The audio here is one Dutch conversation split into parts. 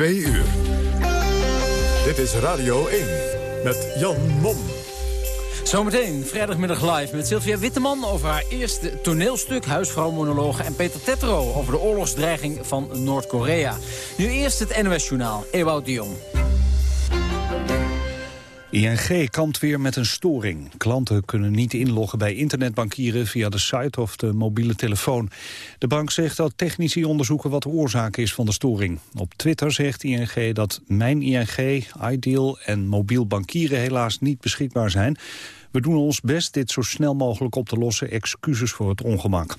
Twee uur. Dit is Radio 1 met Jan Mom. Zometeen vrijdagmiddag live met Sylvia Witteman over haar eerste toneelstuk, huisvrouwmonologen en Peter Tetro over de oorlogsdreiging van Noord-Korea. Nu eerst het NOS Journaal, Ewout de Jong. ING kampt weer met een storing. Klanten kunnen niet inloggen bij internetbankieren via de site of de mobiele telefoon. De bank zegt dat technici onderzoeken wat de oorzaak is van de storing. Op Twitter zegt ING dat Mijn ING, iDeal en mobiel bankieren helaas niet beschikbaar zijn. We doen ons best dit zo snel mogelijk op te lossen. Excuses voor het ongemak.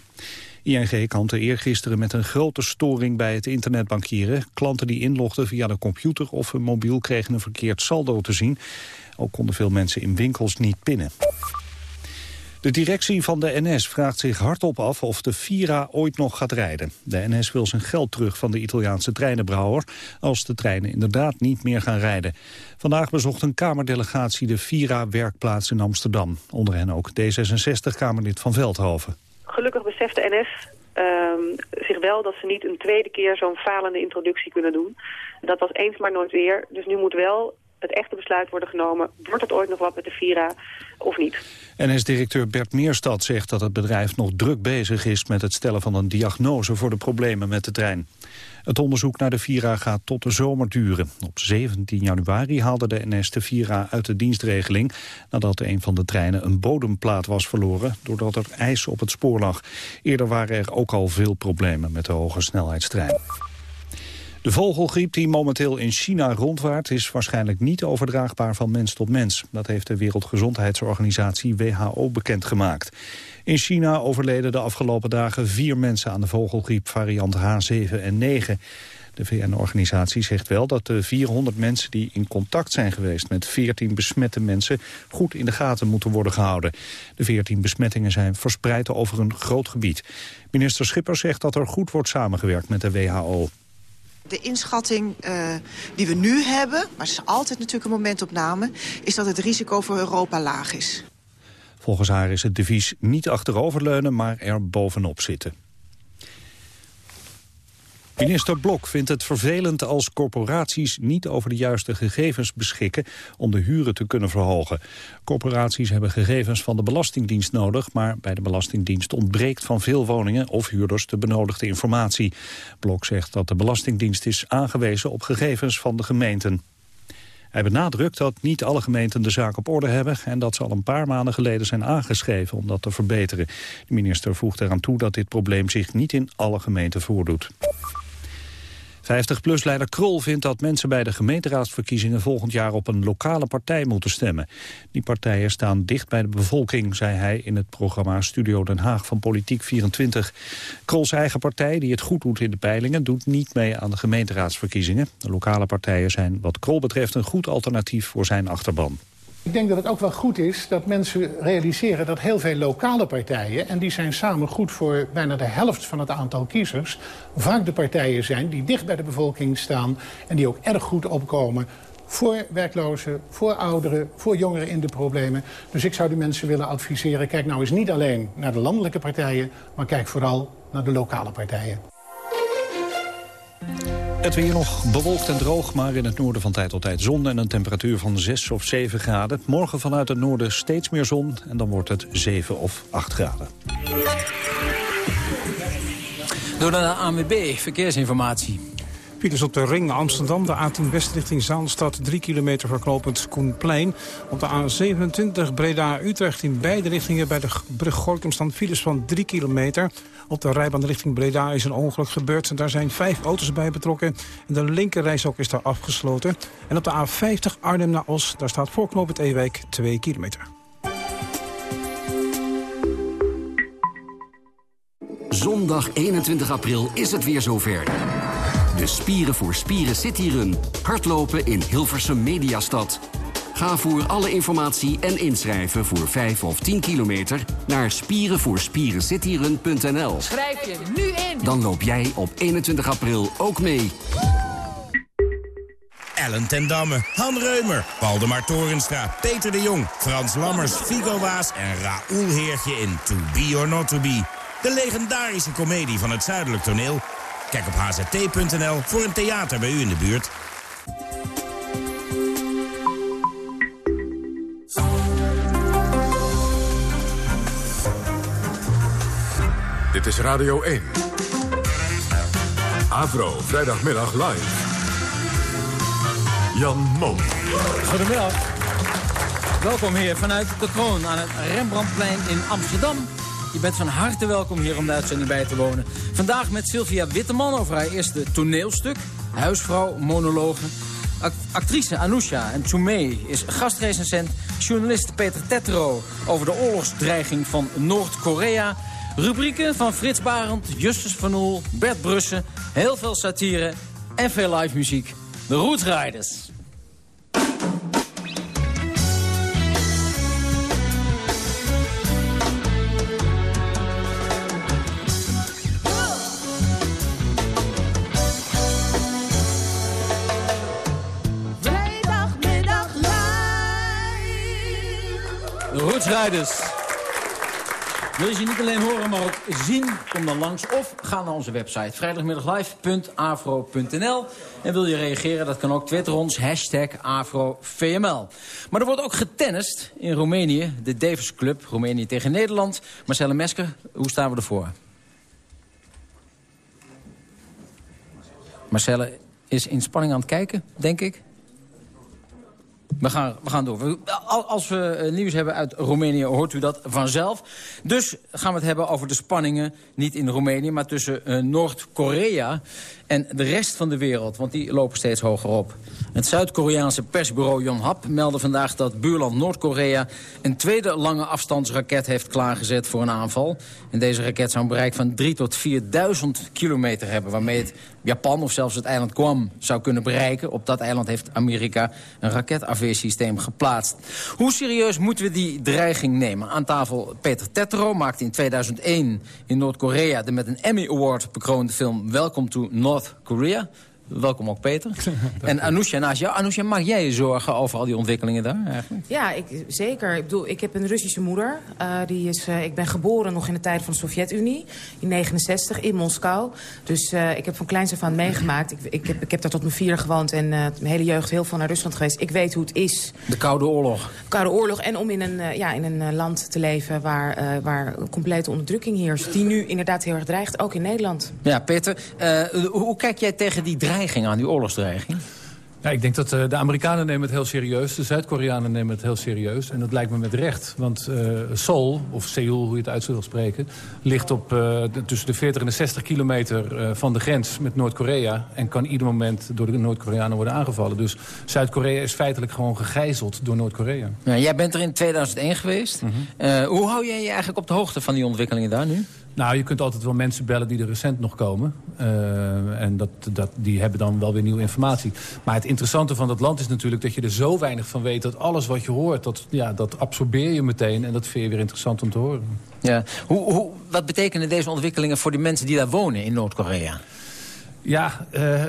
ING kampte eergisteren met een grote storing bij het internetbankieren. Klanten die inlogden via de computer of hun mobiel kregen een verkeerd saldo te zien. Ook konden veel mensen in winkels niet pinnen. De directie van de NS vraagt zich hardop af of de Vira ooit nog gaat rijden. De NS wil zijn geld terug van de Italiaanse treinenbrouwer... als de treinen inderdaad niet meer gaan rijden. Vandaag bezocht een Kamerdelegatie de Vira-werkplaats in Amsterdam. Onder hen ook D66-Kamerlid van Veldhoven. Gelukkig beseft de NS ehm, zich wel dat ze niet een tweede keer zo'n falende introductie kunnen doen. Dat was eens maar nooit weer. Dus nu moet wel het echte besluit worden genomen. Wordt het ooit nog wat met de Vira of niet? NS-directeur Bert Meerstad zegt dat het bedrijf nog druk bezig is... met het stellen van een diagnose voor de problemen met de trein. Het onderzoek naar de Vira gaat tot de zomer duren. Op 17 januari haalde de NS de Vira uit de dienstregeling... nadat een van de treinen een bodemplaat was verloren... doordat er ijs op het spoor lag. Eerder waren er ook al veel problemen met de hoge snelheidstrein. De vogelgriep die momenteel in China rondwaart... is waarschijnlijk niet overdraagbaar van mens tot mens. Dat heeft de Wereldgezondheidsorganisatie WHO bekendgemaakt. In China overleden de afgelopen dagen vier mensen aan de vogelgriep variant H7 en 9. De VN-organisatie zegt wel dat de 400 mensen die in contact zijn geweest met 14 besmette mensen goed in de gaten moeten worden gehouden. De 14 besmettingen zijn verspreid over een groot gebied. Minister Schipper zegt dat er goed wordt samengewerkt met de WHO. De inschatting uh, die we nu hebben, maar het is altijd natuurlijk een momentopname... is dat het risico voor Europa laag is. Volgens haar is het devies niet achteroverleunen, maar er bovenop zitten. Minister Blok vindt het vervelend als corporaties niet over de juiste gegevens beschikken om de huren te kunnen verhogen. Corporaties hebben gegevens van de Belastingdienst nodig, maar bij de Belastingdienst ontbreekt van veel woningen of huurders de benodigde informatie. Blok zegt dat de Belastingdienst is aangewezen op gegevens van de gemeenten. Hij benadrukt dat niet alle gemeenten de zaak op orde hebben... en dat ze al een paar maanden geleden zijn aangeschreven om dat te verbeteren. De minister voegt eraan toe dat dit probleem zich niet in alle gemeenten voordoet. 50PLUS-leider Krol vindt dat mensen bij de gemeenteraadsverkiezingen volgend jaar op een lokale partij moeten stemmen. Die partijen staan dicht bij de bevolking, zei hij in het programma Studio Den Haag van Politiek 24. Krols eigen partij, die het goed doet in de peilingen, doet niet mee aan de gemeenteraadsverkiezingen. De lokale partijen zijn wat Krol betreft een goed alternatief voor zijn achterban. Ik denk dat het ook wel goed is dat mensen realiseren dat heel veel lokale partijen... en die zijn samen goed voor bijna de helft van het aantal kiezers... vaak de partijen zijn die dicht bij de bevolking staan... en die ook erg goed opkomen voor werklozen, voor ouderen, voor jongeren in de problemen. Dus ik zou die mensen willen adviseren... kijk nou eens niet alleen naar de landelijke partijen... maar kijk vooral naar de lokale partijen. Het weer nog bewolkt en droog, maar in het noorden van tijd tot tijd zon... en een temperatuur van 6 of 7 graden. Morgen vanuit het noorden steeds meer zon en dan wordt het 7 of 8 graden. Door de ANWB, verkeersinformatie. Files op de ring Amsterdam, de A10 West richting Zaanstad... 3 kilometer verknopend Koenplein. Op de A27 Breda-Utrecht in beide richtingen... bij de brug Gorkum staan files van 3 kilometer. Op de rijbaan richting Breda is een ongeluk gebeurd. En daar zijn vijf auto's bij betrokken. En de linkerrijstok is daar afgesloten. En op de A50 Arnhem naar Os, daar staat voorknopend Ewijk 2 kilometer. Zondag 21 april is het weer zover. De Spieren voor Spieren Cityrun. Hardlopen in Hilversum Mediastad. Ga voor alle informatie en inschrijven voor 5 of 10 kilometer naar spierenvoorspierencityrun.nl. Schrijf je nu in. Dan loop jij op 21 april ook mee. Ellen ten Damme, Han Reumer, Waldemar Torenstra, Peter de Jong... Frans Lammers, Figo Waas en Raoul Heertje in To Be or Not To Be. De legendarische komedie van het Zuidelijk Toneel Kijk op hzt.nl voor een theater bij u in de buurt. Dit is Radio 1. Avro, vrijdagmiddag live. Jan Mom. Goedemiddag. Welkom hier vanuit de kroon aan het Rembrandtplein in Amsterdam. Je bent van harte welkom hier om de uitzending bij te wonen. Vandaag met Sylvia Witteman over haar eerste toneelstuk. Huisvrouw, monologe. Act actrice Anousha en Toumé is gastrecensent. Journalist Peter Tetro over de oorlogsdreiging van Noord-Korea. Rubrieken van Frits Barend, Justus van Oel, Bert Brussen. Heel veel satire en veel live muziek. De Roots Riders. Wil je ze niet alleen horen, maar ook zien? Kom dan langs of ga naar onze website vrijdagmiddaglive.afro.nl. En wil je reageren, dat kan ook Twitter ons, hashtag AfroVML. Maar er wordt ook getennist in Roemenië, de Davis Club, Roemenië tegen Nederland. Marcelle Mesker, hoe staan we ervoor? Marcelle is in spanning aan het kijken, denk ik. We gaan, we gaan door. Als we eh, nieuws hebben uit Roemenië, hoort u dat vanzelf. Dus gaan we het hebben over de spanningen, niet in Roemenië... maar tussen uh, Noord-Korea en de rest van de wereld. Want die lopen steeds hoger op. Het Zuid-Koreaanse persbureau Yonhap meldde vandaag dat buurland Noord-Korea... een tweede lange afstandsraket heeft klaargezet voor een aanval. En deze raket zou een bereik van 3 tot 4.000 kilometer hebben... waarmee het Japan of zelfs het eiland Guam zou kunnen bereiken. Op dat eiland heeft Amerika een raketafweersysteem geplaatst. Hoe serieus moeten we die dreiging nemen? Aan tafel Peter Tetro maakte in 2001 in Noord-Korea... de met een Emmy Award bekroonde film Welcome to North Korea... Welkom ook, Peter. en Anousha naast jou. Anousha, maak jij je zorgen over al die ontwikkelingen daar eigenlijk? Ja, ik, zeker. Ik bedoel, ik heb een Russische moeder. Uh, die is, uh, ik ben geboren nog in de tijd van de Sovjet-Unie. In 69, in Moskou. Dus uh, ik heb van kleins af aan meegemaakt. Ik, ik, heb, ik heb daar tot mijn vier gewoond. En mijn hele jeugd heel veel naar Rusland geweest. Ik weet hoe het is. De Koude Oorlog. De Koude Oorlog. En om in een, ja, in een land te leven waar, waar complete onderdrukking heerst. Die nu inderdaad heel erg dreigt. Ook in Nederland. Ja, Peter. hoe, hoe kijk jij tegen die dreiging? Aan, die oorlogsdreiging? Ja, ik denk dat uh, de Amerikanen nemen het heel serieus. De Zuid-Koreanen nemen het heel serieus. En dat lijkt me met recht. Want uh, Seoul, of Seoul, hoe je het uit wil spreken... ligt op uh, de, tussen de 40 en de 60 kilometer van de grens met Noord-Korea... en kan ieder moment door de Noord-Koreanen worden aangevallen. Dus Zuid-Korea is feitelijk gewoon gegijzeld door Noord-Korea. Ja, jij bent er in 2001 geweest. Mm -hmm. hoe hou jij je eigenlijk op de hoogte van die ontwikkelingen daar nu? Nou, je kunt altijd wel mensen bellen die er recent nog komen. Uh, en dat, dat, die hebben dan wel weer nieuwe informatie. Maar het interessante van dat land is natuurlijk dat je er zo weinig van weet... dat alles wat je hoort, dat, ja, dat absorbeer je meteen. En dat vind je weer interessant om te horen. Ja. Hoe, hoe, wat betekenen deze ontwikkelingen voor de mensen die daar wonen in Noord-Korea? Ja, uh,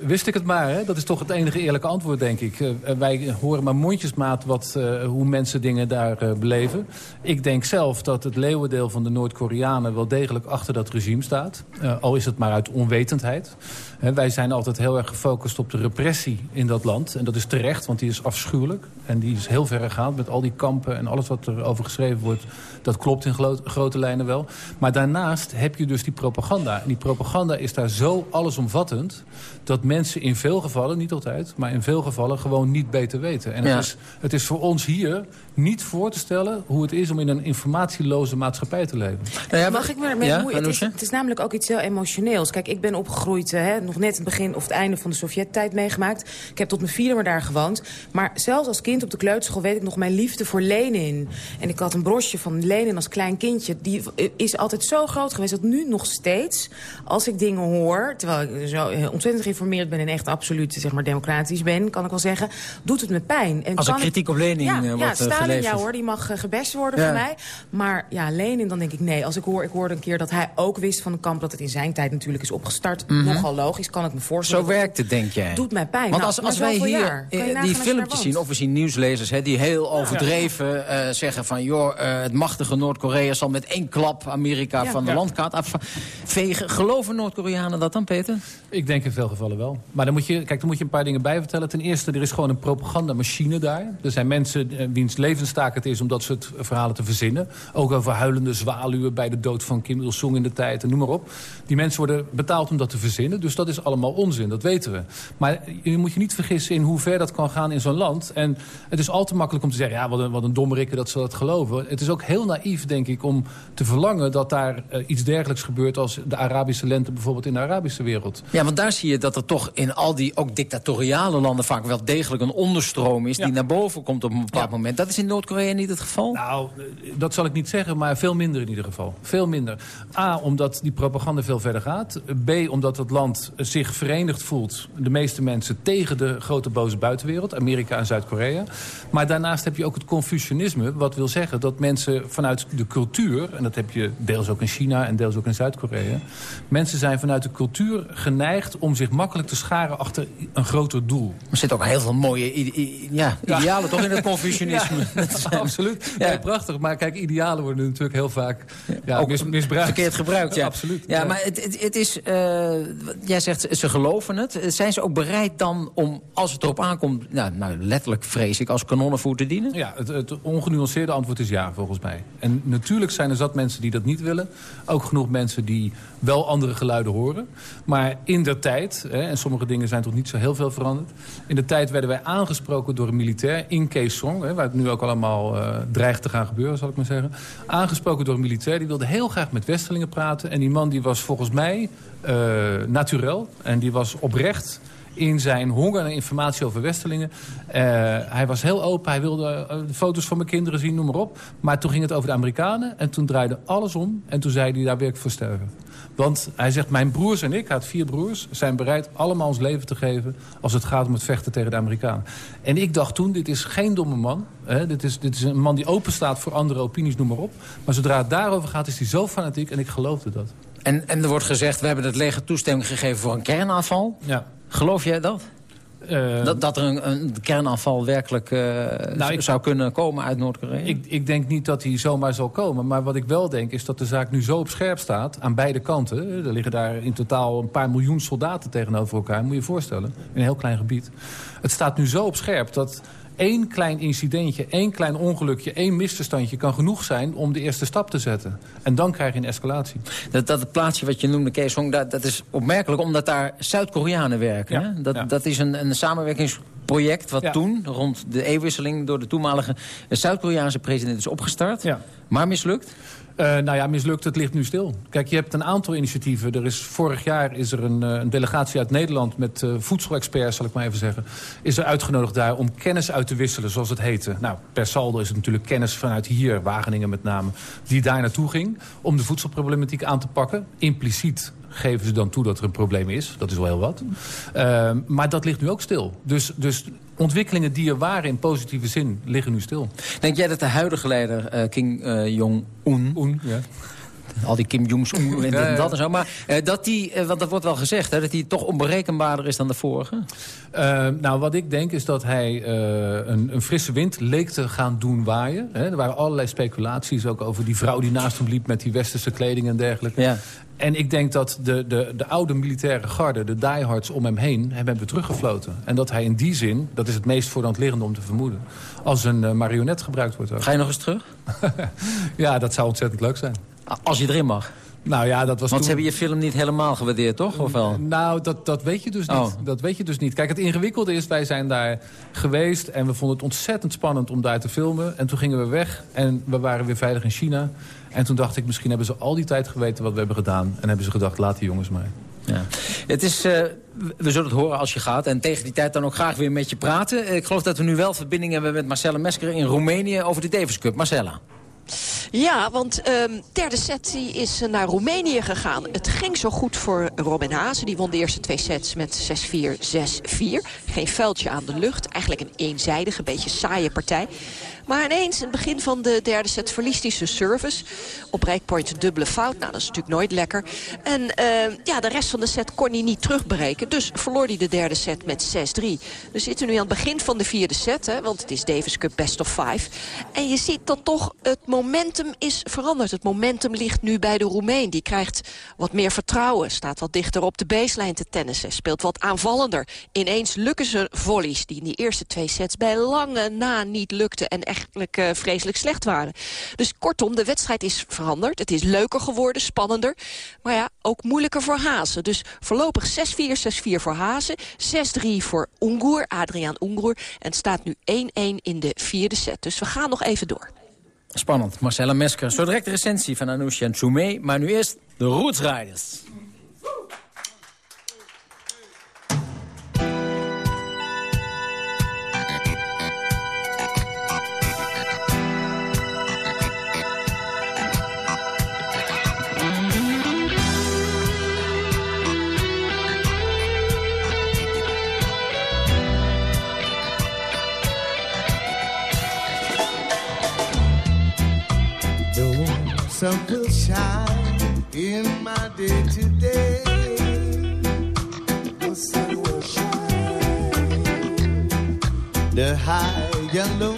wist ik het maar. Hè? Dat is toch het enige eerlijke antwoord, denk ik. Uh, wij horen maar mondjesmaat wat, hoe mensen dingen daar beleven. Ik denk zelf dat het leeuwendeel van de Noord-Koreanen... wel degelijk achter dat regime staat. al is het maar uit onwetendheid. Wij zijn altijd heel erg gefocust op de repressie in dat land. En dat is terecht, want die is afschuwelijk. En die is heel verregaand met al die kampen en alles wat er over geschreven wordt. Dat klopt in grote lijnen wel. Maar daarnaast heb je dus die propaganda. En die propaganda is daar zo allesomvattend... dat mensen in veel gevallen, niet altijd, maar in veel gevallen... gewoon niet beter weten. En ja. het, is, het is voor ons hier niet voor te stellen hoe het is om in een informatieloze maatschappij te leven. Nou ja, Mag ik maar met ja, het, is, het is namelijk ook iets heel emotioneels. Kijk, ik ben opgegroeid, hè, nog net het begin of het einde van de Sovjet-tijd meegemaakt. Ik heb tot mijn vierde maar daar gewoond. Maar zelfs als kind op de kleuterschool weet ik nog mijn liefde voor Lenin. En ik had een brosje van Lenin als klein kindje. Die is altijd zo groot geweest dat nu nog steeds, als ik dingen hoor... terwijl uh, zo ontzettend geïnformeerd ben... en echt absoluut zeg maar, democratisch ben, kan ik wel zeggen... doet het me pijn. En Als er kritiek op Lenin ja, wordt Ja, Stalin, geleverd. ja hoor, die mag gebest worden ja. van mij. Maar ja, Lenin, dan denk ik nee. Als ik hoor, ik hoorde een keer dat hij ook wist van de kamp... dat het in zijn tijd natuurlijk is opgestart. Mm -hmm. Nogal logisch, kan ik me voorstellen. Zo werkt het, denk jij? doet mij pijn. Want nou, als, als wij hier jaar, die filmpjes zien, of we zien nieuwslezers... Hè, die heel overdreven uh, zeggen van... joh, uh, het machtige Noord-Korea zal met één klap Amerika ja, van de ja. landkaart afvegen. Geloven Noord-Koreanen dat dan, Peter? Ik denk in veel gevallen Maar dan moet je, kijk, dan moet je een paar dingen bij vertellen. Ten eerste, er is gewoon een propagandamachine daar. Er zijn mensen uh, wiens levenstaak het is om dat soort verhalen te verzinnen. Ook over huilende zwaluwen bij de dood van Kim Il-sung in de tijd en noem maar op. Die mensen worden betaald om dat te verzinnen. Dus dat is allemaal onzin, dat weten we. Maar je moet je niet vergissen in hoe ver dat kan gaan in zo'n land. En het is al te makkelijk om te zeggen... ja, wat een, wat een dat ze dat geloven. Het is ook heel naïef, denk ik, om te verlangen... dat daar uh, iets dergelijks gebeurt als de Arabische lente... bijvoorbeeld in de Arabische wereld. Ja, want daar zie je dat er toch in al die ook dictatoriale landen... vaak wel degelijk een onderstroom is ja. die naar boven komt op een bepaald ja. moment. Dat is in Noord-Korea niet het geval? Nou, dat zal ik niet zeggen, maar veel minder in ieder geval. Veel minder. A, omdat die propaganda veel verder gaat. B, omdat het land zich verenigd voelt, de meeste mensen... tegen de grote boze buitenwereld, Amerika en Zuid-Korea. Maar daarnaast heb je ook het Confucianisme. Wat wil zeggen dat mensen vanuit de cultuur... en dat heb je deels ook in China en deels ook in Zuid-Korea... mensen zijn vanuit de cultuur geneigd om zich makkelijk te scharen... achter een groter doel. Er zitten ook heel veel mooie ja, idealen ja. toch in het Confucianisme. Ja, absoluut. Ja. prachtig. Maar kijk, idealen worden natuurlijk heel vaak ja, mis, misbruikt. Verkeerd gebruikt, ja. absoluut. Ja, maar het, het, het is... Uh, jij zegt, ze geloven het. Zijn ze ook bereid dan om, als het erop aankomt... Nou, nou letterlijk vrees ik, als kanonnenvoer te dienen? Ja, het, het ongenuanceerde antwoord is ja, volgens mij. En natuurlijk zijn er zat mensen die dat niet willen. Ook genoeg mensen die wel andere geluiden horen. Maar in de tijd, hè, en sommige dingen zijn toch niet zo heel veel veranderd... in de tijd werden wij aangesproken door een militair in Kaesong... Hè, waar het nu ook allemaal uh, dreigt te gaan gebeuren, zal ik maar zeggen. Aangesproken door een militair, die wilde heel graag met Westelingen praten. En die man die was volgens mij uh, naturel en die was oprecht in zijn honger naar informatie over Westelingen. Uh, hij was heel open, hij wilde de foto's van mijn kinderen zien, noem maar op. Maar toen ging het over de Amerikanen en toen draaide alles om. En toen zei hij, daar wil ik voor sterven. Want hij zegt, mijn broers en ik, hij had vier broers... zijn bereid allemaal ons leven te geven... als het gaat om het vechten tegen de Amerikanen. En ik dacht toen, dit is geen domme man. Hè? Dit, is, dit is een man die open staat voor andere opinies, noem maar op. Maar zodra het daarover gaat, is hij zo fanatiek en ik geloofde dat. En, en er wordt gezegd, we hebben het leger toestemming gegeven voor een kernaanval. Ja. Geloof jij dat? Uh, dat, dat er een, een kernaanval werkelijk uh, nou, ik, zou kunnen komen uit Noord-Korea? Ik, ik denk niet dat hij zomaar zal komen. Maar wat ik wel denk is dat de zaak nu zo op scherp staat... aan beide kanten. Er liggen daar in totaal een paar miljoen soldaten tegenover elkaar. Moet je je voorstellen. In een heel klein gebied. Het staat nu zo op scherp dat één klein incidentje, één klein ongelukje, één misverstandje kan genoeg zijn om de eerste stap te zetten. En dan krijg je een escalatie. Dat, dat plaatsje wat je noemde, Kees Hong, dat, dat is opmerkelijk omdat daar Zuid-Koreanen werken. Ja, hè? Dat, ja. dat is een, een samenwerkingsproject wat Ja. toen, rond de eeuwwisseling... door de toenmalige Zuid-Koreaanse president is opgestart. Maar mislukt? Uh, nou ja, mislukt, het ligt nu stil. Kijk, je hebt een aantal initiatieven. Er is, vorig jaar is er een, uh, een delegatie uit Nederland... met uh, voedselexperts, zal ik maar even zeggen... is er uitgenodigd daar om kennis uit te wisselen, zoals het heette. Nou, per saldo is het natuurlijk kennis vanuit hier, Wageningen met name... die daar naartoe ging om de voedselproblematiek aan te pakken. Impliciet geven ze dan toe dat er een probleem is. Dat is wel heel wat. Uh, maar dat ligt nu ook stil. Dus, dus ontwikkelingen die er waren in positieve zin liggen nu stil. Denk jij dat de huidige leider, uh, Kim uh, Jong-un... Un, ja. Al die Kim Jong-un en dit en dat en zo. Maar uh, dat die, uh, want dat wordt wel gezegd, hè, dat hij toch onberekenbaarder is dan de vorige? Uh, nou, wat ik denk is dat hij een, een, frisse wind leek te gaan doen waaien. Hè. Er waren allerlei speculaties ook over die vrouw die naast hem liep... met die westerse kleding en dergelijke. Ja. En ik denk dat de, de, de oude militaire garde, de diehards om hem heen... hem hebben teruggefloten. En dat hij in die zin, dat is het meest voor de hand liggende om te vermoeden... als een uh, marionet gebruikt wordt. Ook. Ga je nog eens terug? ja, dat zou ontzettend leuk zijn. Als je erin mag? Nou ja, dat was Want toen... ze hebben je film niet helemaal gewaardeerd, toch? Of wel? Nou, dat, dat weet je dus niet. Oh. Dat weet je dus niet. Kijk, het ingewikkelde is, wij zijn daar geweest... en we vonden het ontzettend spannend om daar te filmen. En toen gingen we weg en we waren weer veilig in China. En toen dacht ik, misschien hebben ze al die tijd geweten wat we hebben gedaan. En hebben ze gedacht, laat die jongens maar. Ja. Het is, uh, we zullen het horen als je gaat. En tegen die tijd dan ook graag weer met je praten. Ik geloof dat we nu wel verbinding hebben met Marcella Mesker in Roemenië over de Davis Cup. Marcella. Ja, want um, derde set die is naar Roemenië gegaan. Het ging zo goed voor Robin Haase. Die won de eerste twee sets met 6-4, 6-4. Geen vuiltje aan de lucht. Eigenlijk een eenzijdige, beetje saaie partij. Maar ineens, in het begin van de derde set, verliest hij zijn service. Op breakpoint dubbele fout. Nou, dat is natuurlijk nooit lekker. En uh, ja, de rest van de set kon hij niet terugbreken. Dus verloor hij de derde set met 6-3. We zitten nu aan het begin van de vierde set. Hè, want het is Davis Cup Best of Five. En je ziet dat toch het momentum is veranderd. Het momentum ligt nu bij de Roemeen. Die krijgt wat meer vertrouwen. Staat wat dichter op de baseline te tennissen. Speelt wat aanvallender. Ineens lukken ze volleys die in die eerste twee sets bij lange na niet lukten. En eigenlijk uh, vreselijk slecht waren. Dus kortom, de wedstrijd is veranderd. Het is leuker geworden, spannender. Maar ja, ook moeilijker voor Hazen. Dus voorlopig 6-4, 6-4 voor Hazen. 6-3 voor Ungur, Adriaan Ungur. En staat nu 1-1 in de vierde set. Dus we gaan nog even door. Spannend. Marcella Mesker. Zo direct recensie van Anoushka en Choumé. Maar nu eerst de Roots Riders. Sun will shine in my day to day. The sun will shine. The high yellow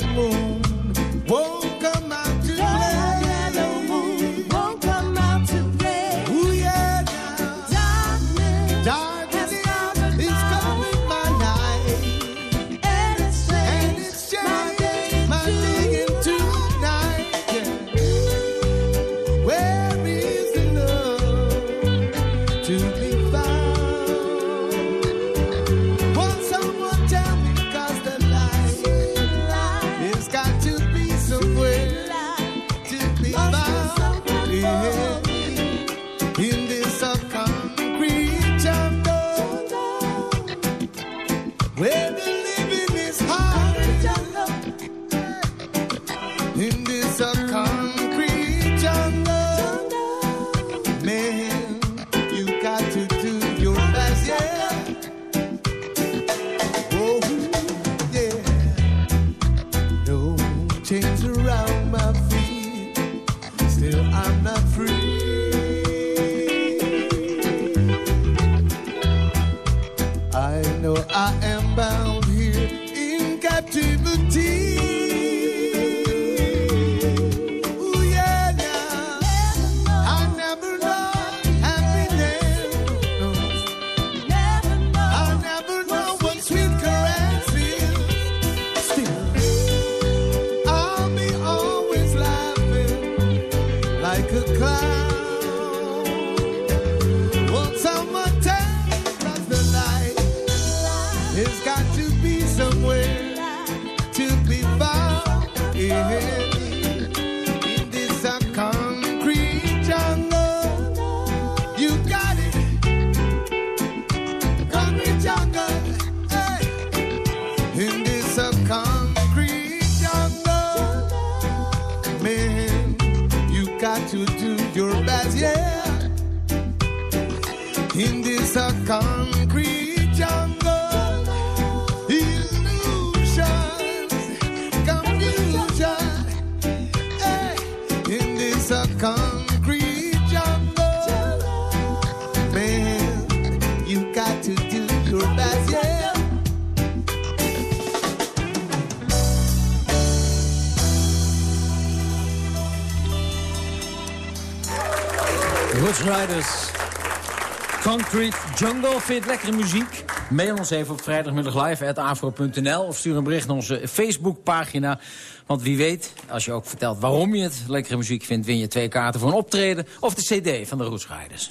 Jungle. Vind je het lekkere muziek? Mail ons even op vrijdagmiddag live of stuur een bericht naar onze Facebookpagina. Want wie weet, als je ook vertelt waarom je het lekkere muziek vindt... win je twee kaarten voor een optreden of de cd van de Roots Riders.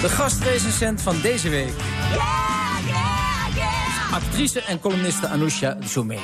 De gastrecensent van deze week. Actrice en columniste Anousha Zoumé.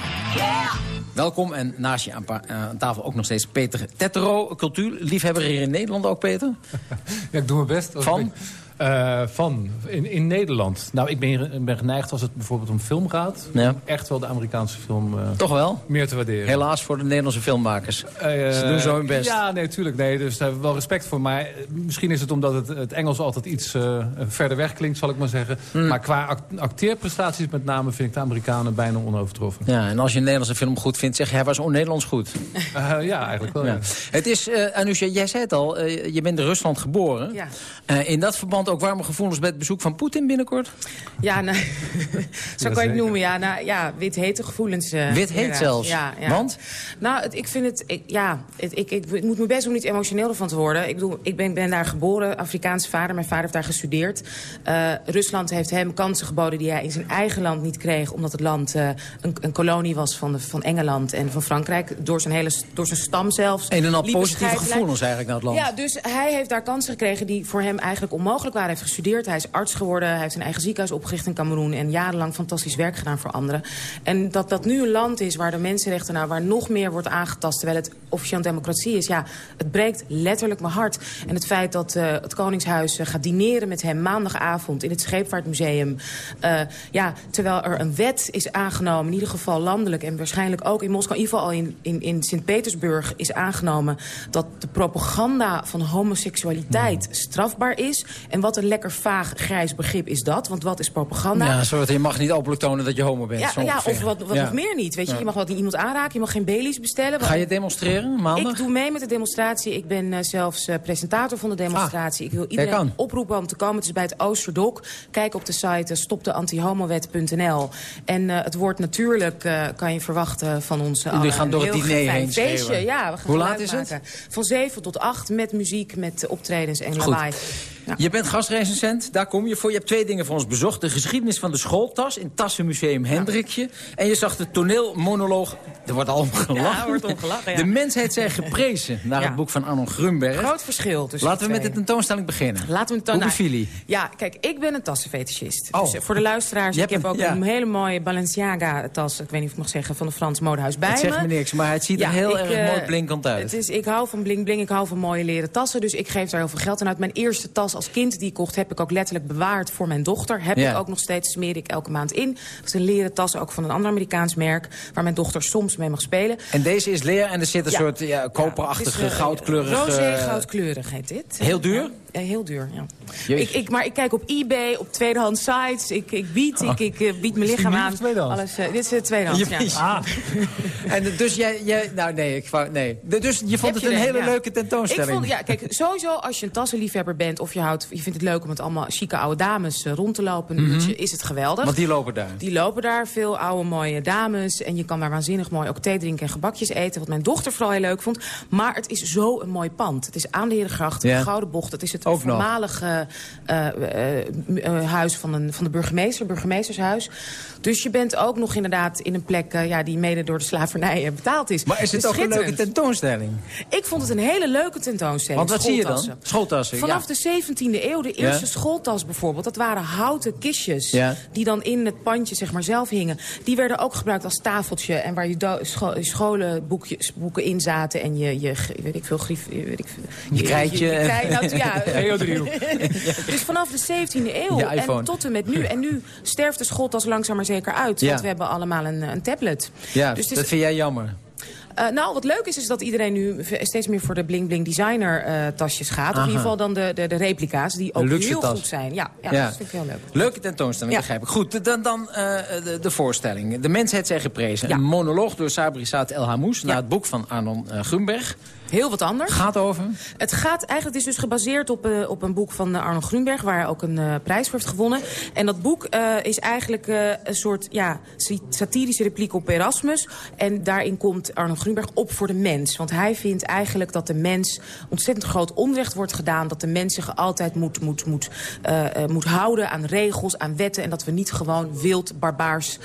Welkom en naast je aan, eh, aan tafel ook nog steeds Peter Tettero, cultuurliefhebber hier in Nederland ook, Peter. Ja, ik doe mijn best. Van? ik- Eh, van, in, in Nederland. Nou, ik ben, ben geneigd als het bijvoorbeeld om film gaat... Ja. om echt wel de Amerikaanse film eh, Toch wel? meer te waarderen. Helaas voor de Nederlandse filmmakers. Eh, Ze doen zo hun best. Ja, nee, tuurlijk. Nee, dus daar heb ik wel respect voor. Maar misschien is het omdat het, het Engels altijd iets eh, verder weg klinkt, zal ik maar zeggen. Hmm. Maar qua act- acteerprestaties met name vind ik de Amerikanen bijna onovertroffen. Ja, en als je een Nederlandse film goed vindt, zeg je hij was on-Nederlands goed. Eh, ja, eigenlijk wel. Ja. Ja. Het is, eh Anousha, jij zei het al, je bent in Rusland geboren. Ja. Eh, in dat verband ook warme gevoelens bij het bezoek van Poetin binnenkort? Ja, nou, zo kan je het noemen. Ja, nou, ja wit-hete gevoelens. eh, Wit heet inderdaad. zelfs. Ja, ja. Want? Nou, het, ik vind het... Ik, ja, het, ik, ik, moet me best om niet emotioneel van te worden. Ik, bedoel, ik ben, ben daar geboren, Afrikaanse vader. Mijn vader heeft daar gestudeerd. Eh, Rusland heeft hem kansen geboden die hij in zijn eigen land niet kreeg... omdat het land eh, een, een kolonie was van, de, van Engeland en van Frankrijk. Door zijn, hele, door zijn stam zelfs. Een en al liep positieve gevoelens eigenlijk naar het land. Ja, dus hij heeft daar kansen gekregen die voor hem eigenlijk onmogelijk heeft gestudeerd, hij is arts geworden, hij heeft een eigen ziekenhuis opgericht in Cameroen... en jarenlang fantastisch werk gedaan voor anderen. En dat dat nu een land is waar de mensenrechten... nou, waar nog meer wordt aangetast, terwijl het officieel een democratie is... ja, het breekt letterlijk mijn hart. En het feit dat eh, het Koningshuis eh, gaat dineren met hem maandagavond... in het Scheepvaartmuseum, eh, ja, terwijl er een wet is aangenomen... in ieder geval landelijk en waarschijnlijk ook in Moskou... in ieder geval al in, in, in Sint-Petersburg is aangenomen... dat de propaganda van homoseksualiteit strafbaar is. En wat een lekker vaag grijs begrip is dat. Want wat is propaganda? Ja, soort, je mag niet openlijk tonen dat je homo bent. Ja, ja, of wat, wat Ja. nog meer niet. Weet je, je mag wat iemand aanraken, je mag geen Baileys bestellen. Ga je demonstreren maandag? Ik doe mee met de demonstratie. Ik ben eh, zelfs eh, presentator van de demonstratie. ik wil iedereen oproepen om te komen. Het is bij het Oosterdok. Kijk op de site uh, stopdeantihomowet.nl. En eh, het wordt natuurlijk, eh, kan je verwachten van ons Jullie gaan door het diner heen feestje. Ja, we gaan Hoe laat is het? maken. Van 7 tot 8 met muziek, met optredens en lawaai. Ja. Je bent gastrecensent, daar kom je voor. Je hebt twee dingen voor ons bezocht. De geschiedenis van de schooltas in Tassenmuseum Hendrikje. En je zag de toneelmonoloog... Er wordt al om gelachen. Ja, wordt om gelachen. De mensheid zijn geprezen naar het boek van Arnon Grunberg. Groot verschil tussen Laten we de met de tentoonstelling beginnen. Laten we het dan... Hoe nou, beviel ie? Ja, kijk, ik ben een tassenfetischist. Oh. Dus eh, voor de luisteraars, Je ik heb ook een- hele mooie Balenciaga-tas... ik weet niet of ik mag zeggen, van een Frans modehuis bij Het zegt me. me niks, maar het ziet er heel ik, erg eh, mooi blinkend uit. Het is, ik hou van bling bling, ik hou van mooie leren tassen. Dus ik geef daar heel veel geld aan uit. Mijn eerste tas als kind die ik kocht, heb ik ook letterlijk bewaard voor mijn dochter. Heb Ja. ik ook nog steeds, smeer ik elke maand in. Dat is een leren tas, ook van een ander Amerikaans merk... waar mijn dochter soms mee mag spelen. En deze is leer en er zit een Ja. soort ja, koperachtige, eh, goudkleurige... Roze goudkleurig heet dit. Heel duur? Ja, heel duur, ja. Ik, ik, maar ik kijk op eBay, op tweedehands sites. Ik, ik bied, ik, ik eh, bied mijn lichaam aan. Alles, eh, dit is eh, tweedehands, ja. Je- Ah, En dus jij, jij... Nou nee, ik nee. De- Dus je vond Heb het je een hele ja. leuke Ik tentoonstelling. vond, ja, kijk, sowieso als je een tassenliefhebber bent... of je, houdt, je vindt het leuk om met allemaal chique oude dames eh, rond te lopen... uurtje, is het geweldig. Mhm. Want die lopen daar. Die lopen daar, veel oude mooie dames. En je kan daar waanzinnig mooi ook thee drinken en gebakjes eten. Wat mijn dochter vooral heel leuk vond. Maar het is zo een mooi pand. Het is aan de Herengracht, Ja. de Gouden Bocht. Het is het Ook nog. voormalige eh, huis van, een, van de burgemeester, burgemeestershuis. Dus je bent ook nog inderdaad in een plek ja, die mede door de slavernij betaald is. Maar is het Dus ook een leuke tentoonstelling? Ik vond het een hele leuke tentoonstelling. Want wat zie je dan? schooltassen. Vanaf ja. de 17e eeuw, de eerste Ja. schooltas bijvoorbeeld... dat waren houten kistjes Ja. die dan in het pandje zeg maar, zelf hingen. Die werden ook gebruikt als tafeltje... en waar je do- scho scholenboekjes boeken in zaten... en je, je weet ik veel, grief... Weet ik, veel- Je krijtje. Je, krij- nou, ja, Geodriehoek. dus vanaf de 17e eeuw en tot en met nu. En nu sterft de schooltas langzaam maar zeker uit. Ja. Want we hebben allemaal een, een tablet. Ja, Dus is- dat vind jij jammer. eh, nou, wat leuk is, is dat iedereen nu steeds meer voor de bling bling designer eh, tasjes gaat. Of in ieder geval dan de, de, de replica's, die ook heel tas. goed zijn. Ja, ja, Ja. dat vind ik heel leuk. Leuke tentoonstelling, Ja. begrijp ik. Goed, dan, dan eh, de, de voorstelling. De mensheid zijn geprezen. Ja. Een monoloog door Sabri Saad El Hamous... naar het boek van Arnon eh, Grunberg. Heel wat anders. Gaat over... Het gaat eigenlijk, het is dus gebaseerd op, eh, op een boek van eh, Arno Grunberg... waar hij ook een eh, prijs voor heeft gewonnen. En dat boek is eigenlijk een soort ja, sa- satirische repliek op Erasmus. En daarin komt Arno Grunberg op voor de mens. Want hij vindt eigenlijk dat de mens ontzettend groot onrecht wordt gedaan. Dat de mens zich altijd moet, moet, moet, moet houden aan regels, aan wetten. En dat we niet gewoon wild, barbaars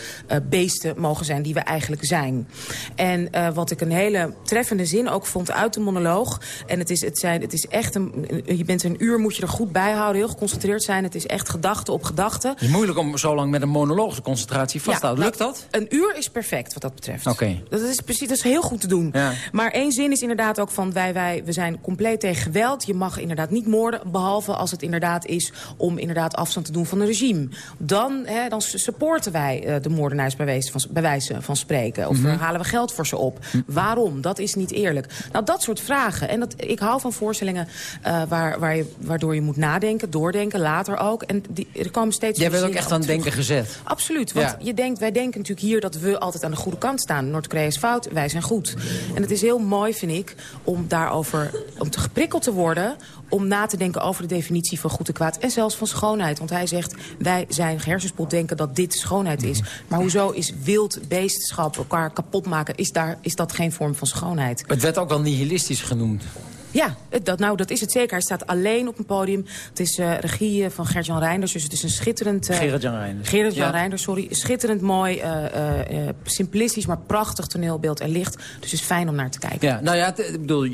beesten mogen zijn die we eigenlijk zijn. En wat ik een hele treffende zin ook vond uit buitenmonoloog. En het is, het, zijn, het is echt een, je bent een uur, moet je er goed bij houden, heel geconcentreerd zijn. Het is echt gedachte op gedachte. Het is moeilijk om zo lang met een monoloog de concentratie vast te houden. Lukt nou, dat? Een uur is perfect wat dat betreft. Oké. Dat is precies, dat is heel goed te doen. Ja. Maar één zin is inderdaad ook van wij, wij, we zijn compleet tegen geweld. Je mag inderdaad niet moorden, behalve als het inderdaad is om inderdaad afstand te doen van een regime. Dan, hè, dan supporten wij uh, de moordenaars bij wijze van, bij wijze van spreken. Of Mhm. uh, halen we geld voor ze op. Waarom? Dat is niet eerlijk. Nou, dat soort vragen. En dat, ik hou van voorstellingen uh, waar, waar je, waardoor je moet nadenken, doordenken, later ook. En die, er komen steeds Jij bent ook echt aan het denken gezet. Absoluut, want Ja. je denkt, wij denken natuurlijk hier dat we altijd aan de goede kant staan. Noord-Korea is fout, wij zijn goed. En het is heel mooi, vind ik, om daarover om te geprikkeld te worden... om na te denken over de definitie van goed en kwaad en zelfs van schoonheid. Want hij zegt, wij zijn hersenspoeld denken dat dit schoonheid is. Maar hoezo is wild beestschap elkaar kapot maken, is, daar, is dat geen vorm van schoonheid? Het werd ook wel nihilistisch genoemd. Ja, het- dat, nou, dat is het zeker. Hij staat alleen op een podium. Het is eh, regie eh, van Gert-Jan Reinders, dus het is een schitterend... eh, Gerard-Jan Reinders. Gerard-Jan Ja. Reinders, sorry. Schitterend mooi, eh, eh, eh, simplistisch, maar prachtig toneelbeeld en licht. Dus het is fijn om naar te kijken. Ja, nou ja, ik bedoel,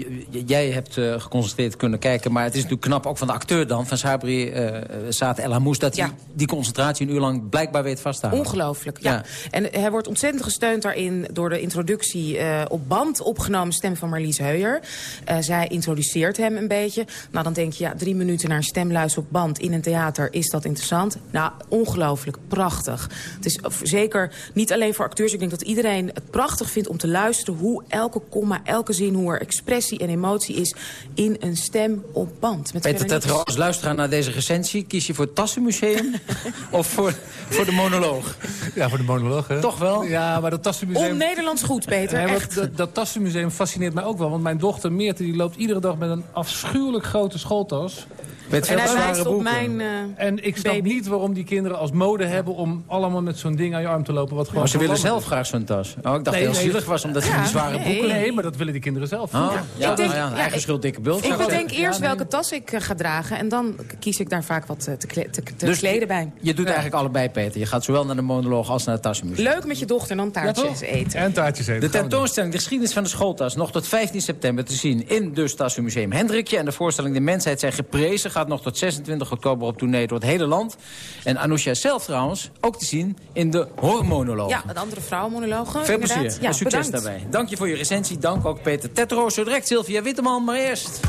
jij hebt eh, geconcentreerd kunnen kijken... maar het is natuurlijk knap ook van de acteur dan, van Sabri uh, Saad El Hamous... dat hij die concentratie een uur lang blijkbaar weet vast te houden. Ongelooflijk, ja. Ja. En hij wordt ontzettend gesteund daarin door de introductie eh, op band opgenomen stem van Marlies Heuyer. Eh, zij introduceert hem een beetje. Nou, dan denk je, ja, drie minuten naar een stem luisteren op band in een theater, is dat interessant? Nou, ongelooflijk, prachtig. Het is zeker niet alleen voor acteurs. Ik denk dat iedereen het prachtig vindt om te luisteren hoe elke komma, elke zin, hoe er expressie en emotie is in een stem op band. Met Peter. Tetro, als luisteraar naar deze recensie... kies je voor het Tassenmuseum of voor, voor de monoloog? Ja, voor de monoloog, hè? Toch wel? Ja, maar dat Tassenmuseum... On-Nederlands goed, Peter, Ja, want echt. Dat, dat Tassenmuseum fascineert mij ook wel. Want mijn dochter Meerte die loopt iedere dag met een afschuwelijk grote schooltas. Met En hij wijst op mijn... eh, En ik snap baby. niet waarom die kinderen als mode hebben... om allemaal met zo'n ding aan je arm te lopen. Wat gewoon Maar ze willen zelf graag zo'n tas. Oh, ik dacht Nee, dat het nee. zielig was, omdat ze die zware is. boeken... Nee, maar dat willen die kinderen zelf. Oh, ja, denk- nou ja, ja, eigen schuld, dikke bult. Ik bedenk eerst Ja, nee. welke tas ik eh, ga dragen. En dan kies ik daar vaak wat eh, te, te, te Dus kleden bij. Je doet eigenlijk allebei, Peter. Je gaat zowel naar de monoloog als naar het Tassenmuseum. Leuk met je dochter en dan taartjes eten. En taartjes eten. De tentoonstelling De Geschiedenis van de Schooltas... nog tot 15 september te zien in dus Tassenmuseum Hendrikje. En de voorstelling De Mensheid zijn geprezen... gaat nog tot 26 oktober op tournee door het hele land. En Anousha zelf trouwens ook te zien in de hormonoloog. Ja, de andere vrouwenmonologen. Veel inderdaad. plezier Ja, en succes bedankt. daarbij. Dank je voor je recensie. Dank ook Peter Tetro. Zo direct Sylvia Witteman, maar eerst...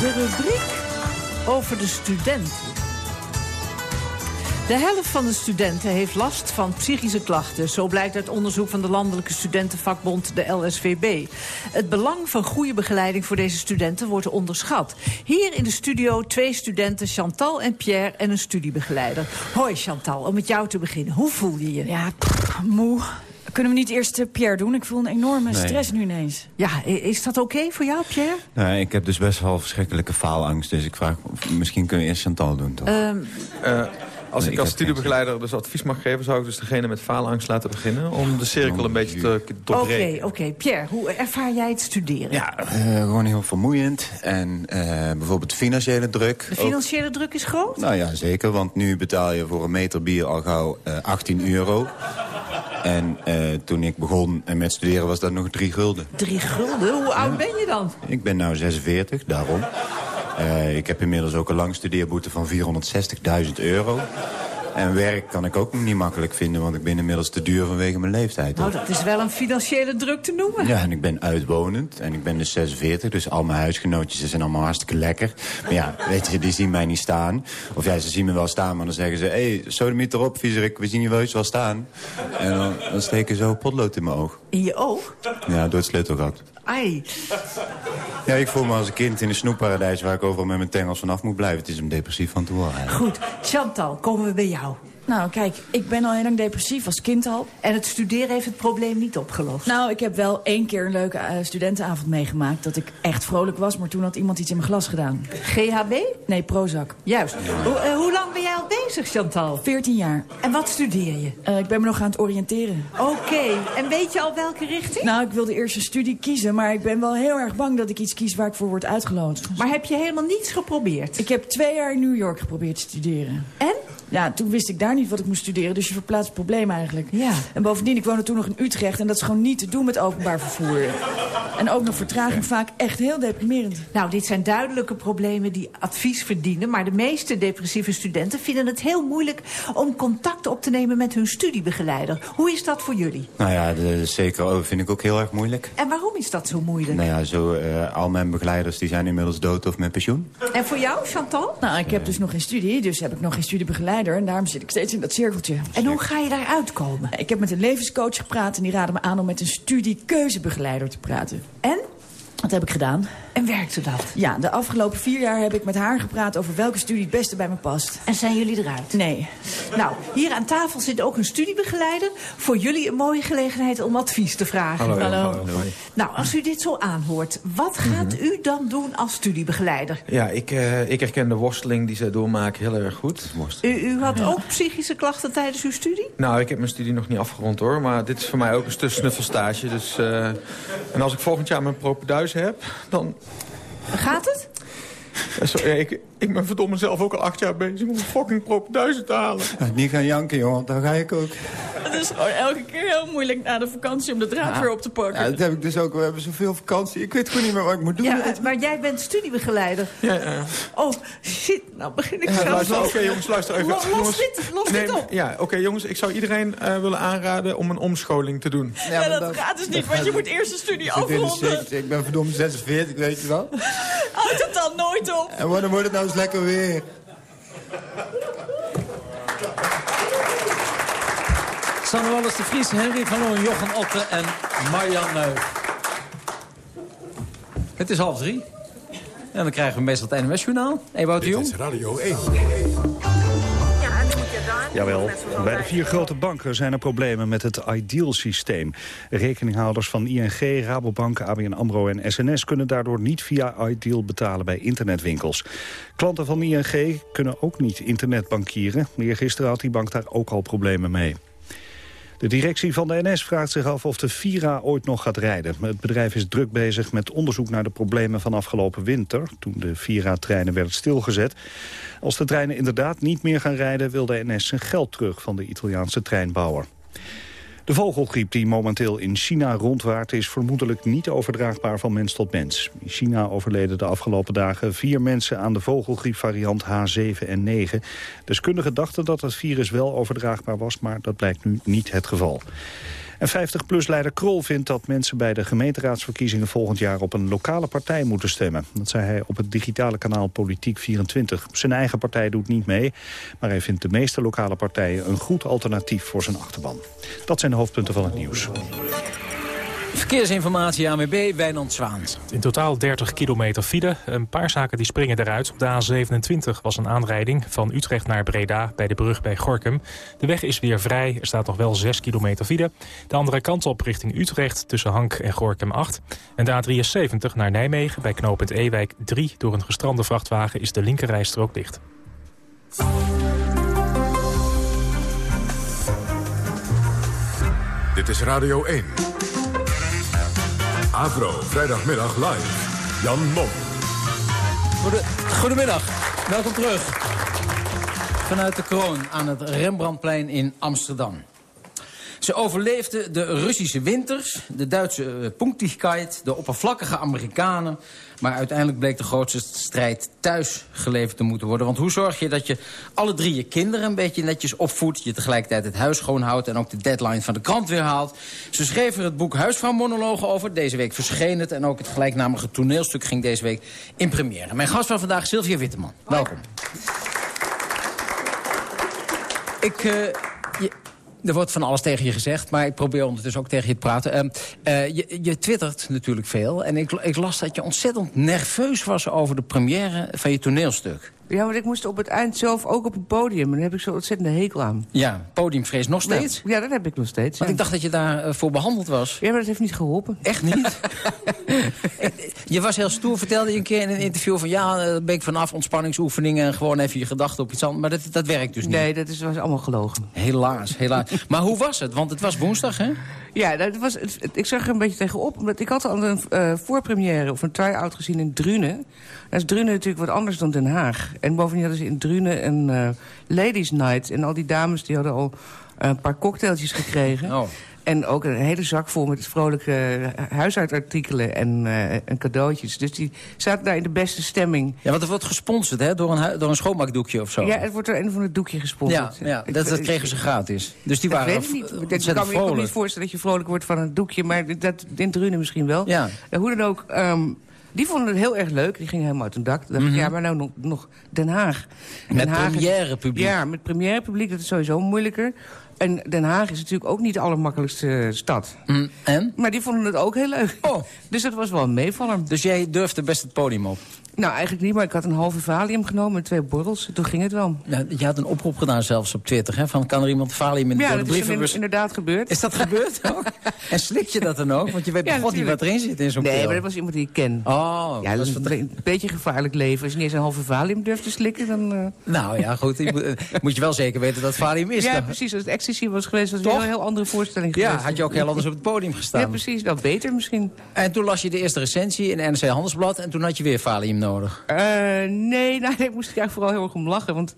De rubriek over de studenten. De helft van de studenten heeft last van psychische klachten. Zo blijkt uit onderzoek van de Landelijke Studentenvakbond, de LSVB. Het belang van goede begeleiding voor deze studenten wordt onderschat. Hier in de studio twee studenten, Chantal en Pierre, en een studiebegeleider. Hoi Chantal, om met jou te beginnen. Hoe voel je je? Ja, pff, moe. Kunnen we niet eerst eh, Pierre doen? Ik voel een enorme Nee. stress nu ineens. Ja, is dat oké voor jou, Pierre? Nou, ik heb dus best wel verschrikkelijke faalangst. Dus ik vraag, misschien kunnen we eerst Chantal doen, toch? Ehm, Eh, als Nee, ik ik als studiebegeleider dus advies mag geven... zou ik dus degene met faalangst laten beginnen... om de cirkel een beetje te Oké, doorbreken. oké. Pierre, hoe ervaar jij het studeren? Ja, eh, gewoon heel vermoeiend. En eh, bijvoorbeeld financiële druk. De Ook- financiële druk is groot? nou ja, zeker. Want nu betaal je voor een meter bier al gauw eh, 18 euro. En eh, toen ik begon met studeren was dat nog drie gulden. Drie gulden? Hoe oud ben je dan? Ik ben nu 46, daarom. Eh, ik heb inmiddels ook een lang studeerboete van 460.000 euro. En werk kan ik ook niet makkelijk vinden, want ik ben inmiddels te duur vanwege mijn leeftijd. Nou, dat is wel een financiële druk te noemen. Ja, en ik ben uitwonend en ik ben dus 46, dus al mijn huisgenootjes zijn allemaal hartstikke lekker. Maar ja, weet je, die zien mij niet staan. Of ja, ze zien me wel staan, maar dan zeggen ze... hé, hey, sodemiet erop, viezerik, we zien je wel eens wel staan. En dan, dan steken ze zo potlood in mijn oog. In je oog? Ja, door het sleutelgat. Ai. Ja, ik voel me als een kind in een snoepparadijs... waar ik overal met mijn tengels vanaf moet blijven. Het is om depressief van te worden. Goed, Chantal, komen we bij jou. Ciao. Nou, kijk, ik ben al heel lang depressief, als kind al. En het studeren heeft het probleem niet opgelost? Nou, ik heb wel één keer een leuke eh, studentenavond meegemaakt... dat ik echt vrolijk was, maar toen had iemand iets in mijn glas gedaan. GHB? Nee, Prozac. Juist. Hoe, eh, hoe lang ben jij al bezig, Chantal? 14 jaar. En wat studeer je? Eh, ik ben me nog aan het oriënteren. Oké, en weet je al welke richting? Nou, ik wilde eerst een studie kiezen, maar ik ben wel heel erg bang dat ik iets kies waar ik voor word uitgeloot. Maar heb je helemaal niets geprobeerd? Ik heb twee jaar in New York geprobeerd te studeren. En? Ja, toen wist ik daar niet wat ik moest studeren, dus je verplaatst het probleem eigenlijk. Ja. En bovendien, ik woonde toen nog in Utrecht en dat is gewoon niet te doen met openbaar vervoer. En ook nog vertraging vaak echt heel deprimerend. Nou, dit zijn duidelijke problemen die advies verdienen... maar de meeste depressieve studenten vinden het heel moeilijk... om contact op te nemen met hun studiebegeleider. Hoe is dat voor jullie? Nou ja, de, zeker oh, vind ik ook heel erg moeilijk. En waarom is dat zo moeilijk? Nou ja, zo, eh, al mijn begeleiders die zijn inmiddels dood of met pensioen. En voor jou, Chantal? Nou, ik heb dus nog geen studie, dus heb ik nog geen studiebegeleider... en daarom zit ik steeds in dat cirkeltje. En hoe ga je daaruit komen? Ik heb met een levenscoach gepraat en die raadde me aan om met een studiekeuzebegeleider te praten. En? Dat heb ik gedaan. En werkte dat? Ja, de afgelopen vier jaar heb ik met haar gepraat over welke studie het beste bij me past. En zijn jullie eruit? Nee. Nou, hier aan tafel zit ook een studiebegeleider. Voor jullie een mooie gelegenheid om advies te vragen. Hallo. Hallo. Nou, als u dit zo aanhoort, wat gaat u dan doen als studiebegeleider? Ja, ik, uh, ik herken de worsteling die zij doormaken heel erg goed. U, u had ook psychische klachten tijdens uw studie? Nou, ik heb mijn studie nog niet afgerond hoor. Maar dit is voor mij ook een snuffelstage. Dus, uh, en als ik volgend jaar mijn propeduis heb, dan... Gaat het? Sorry, ik, ik ben verdomme zelf ook al acht jaar bezig om een fucking propeduis te halen. Niet gaan janken, jongen, dan ga ik ook. Het is gewoon elke keer heel moeilijk na de vakantie om de draad Ja. weer op te pakken. Ja, dat heb ik dus ook. We hebben zoveel vakantie. Ik weet gewoon niet meer wat ik moet doen. Ja, maar jij bent studiebegeleider. Ja, ja. Oh, shit, nou begin ik Ja, zelf. Oké jongens, luister even. Los, los dit, los nee, dit op. Ja, oké jongens, ik zou iedereen eh, willen aanraden om een omscholing te doen. Ja, dat, gaat dus niet, want je moet eerst de studie afronden. Ik ben verdomme 46, weet je wel. Houdt het dan nooit op? En wanneer wordt het nou eens lekker weer? Sanne Wallis de Vries, Henry van Loon, Jochem Otte en Marjan Neuf. Het is half drie. En dan krijgen we meestal het NOS-journaal. Ewout de Dit Jong. is Radio 1. Jawel, bij de vier grote banken zijn er problemen met het Ideal-systeem. Rekeninghouders van ING, Rabobank, ABN AMRO en SNS... kunnen daardoor niet via Ideal betalen bij internetwinkels. Klanten van ING kunnen ook niet internetbankieren. Eergisteren had die bank daar ook al problemen mee. De directie van de NS vraagt zich af of de Vira ooit nog gaat rijden. Het bedrijf is druk bezig met onderzoek naar de problemen van afgelopen winter... toen de Vira-treinen werden stilgezet. Als de treinen inderdaad niet meer gaan rijden... wil de NS zijn geld terug van de Italiaanse treinbouwer. De vogelgriep die momenteel in China rondwaart... is vermoedelijk niet overdraagbaar van mens tot mens. In China overleden de afgelopen dagen vier mensen... aan de vogelgriepvariant H7 en 9. Deskundigen dachten dat het virus wel overdraagbaar was... maar dat blijkt nu niet het geval. En 50PLUS-leider Krol vindt dat mensen bij de gemeenteraadsverkiezingen volgend jaar op een lokale partij moeten stemmen. Dat zei hij op het digitale kanaal Politiek 24. Zijn eigen partij doet niet mee, maar hij vindt de meeste lokale partijen een goed alternatief voor zijn achterban. Dat zijn de hoofdpunten van het nieuws. Verkeersinformatie AMB Wijnand Zwaans. In totaal 30 kilometer file. Een paar zaken die springen eruit. Op de A27 was een aanrijding van Utrecht naar Breda bij de brug bij Gorkum. De weg is weer vrij. Er staat nog wel 6 kilometer file. De andere kant op richting Utrecht tussen Hank en Gorkum 8. En de A73 naar Nijmegen bij knooppunt Ewijk 3. Door een gestrande vrachtwagen is de linkerrijstrook dicht. Dit is Radio 1. Avro, vrijdagmiddag live. Jan Mom. Goede- Goedemiddag, welkom terug. Vanuit de kroon aan het Rembrandtplein in Amsterdam. Ze overleefden de Russische winters, de Duitse uh, Punktlichkeit, de oppervlakkige Amerikanen. Maar uiteindelijk bleek de grootste strijd thuis geleverd te moeten worden. Want hoe zorg je dat je alle drie je kinderen een beetje netjes opvoedt... je tegelijkertijd het huis schoonhoudt en ook de deadline van de krant weer haalt? Ze schreven er het boek Huisvrouwmonologen over. Deze week verscheen het en ook het gelijknamige toneelstuk ging deze week in première. Mijn gast van vandaag, Sylvia Witteman. Welkom. Ik... eh, je- er wordt van alles tegen je gezegd, maar ik probeer ondertussen ook tegen je te praten. Ehm, eh, je, je twittert natuurlijk veel. En ik, ik las dat je ontzettend nerveus was over de première van je toneelstuk. Ja, want ik moest op het eind zelf ook op het podium. En daar heb ik zo ontzettende hekel aan. Ja, podiumvrees nog steeds? Ja, dat heb ik nog steeds. Want ik dacht dat je daarvoor voor behandeld was. Ja, maar dat heeft niet geholpen. Echt niet? je was heel stoer, vertelde je een keer in een interview van... ja, eh, daar ben ik vanaf, ontspanningsoefeningen... en gewoon even je gedachten op iets anders. Maar dat, dat werkt dus niet. Nee, dat is, was allemaal gelogen. Helaas, helaas. maar hoe was het? Want het was woensdag, hè? Ja, dat was, het- ik zag er een beetje tegenop. Omdat ik had al een eh, voorpremière of een try-out gezien in Drunen. Dat is Drunen natuurlijk wat anders dan Den Haag. En bovendien hadden ze in Drunen een eh, ladies night. En al die dames die hadden al een paar cocktailtjes gekregen. Oh. En ook een hele zak vol met vrolijke eh, huisartikelen en, eh, en cadeautjes. Dus die zaten daar in de beste stemming. Ja, want het wordt gesponsord, hè? Door een, door een schoonmaakdoekje of zo. Ja, het wordt door een van het doekje gesponsord. ja dat, dat kregen ze gratis. Dus die waren ik niet. Ik kan me- niet voorstellen dat je vrolijk wordt van een doekje. Maar dat in Drunen misschien wel. Ja. Eh, hoe dan ook, ehm, die vonden het heel erg leuk. Die gingen helemaal uit hun dak. Dan dacht ik, Mhm. ja, maar nou nog, nog Den Haag. Met Haag première publiek. Ja, met première publiek. Dat is sowieso moeilijker. En Den Haag is natuurlijk ook niet de allermakkelijkste stad. Mm, en? Maar die vonden het ook heel leuk. Oh. Dus dat was wel een meevaller. Dus jij durfde best het podium op? Nou, eigenlijk niet, maar ik had een halve valium genomen en twee borrels. Toen ging het wel. Ja, je had een oproep gedaan zelfs op Twitter, hè? Van kan er iemand valium in de Ja, door dat de is brievenbus... inderdaad gebeurd. Is dat gebeurd ook? en slik je dat dan ook? Want je weet Ja, ja, god niet wat erin zit in zo'n Nee, pil. maar dat was iemand die ik ken. Oh, Ja, dat is een, een beetje gevaarlijk leven. Als je niet eens een halve valium durft te slikken, dan... eh, Nou ja, goed. je moet, moet je wel zeker weten dat valium is. ja, dan. precies. Als het ecstasy was geweest, was het een heel, andere voorstelling Ja, geweest. had je ook heel anders op het podium gestaan. Ja, precies. Wel beter misschien. En toen las je de eerste recensie in NRC Handelsblad... en toen had je weer valium nodig. Eh, nee, nou, daar moest ik eigenlijk vooral heel erg om lachen. Want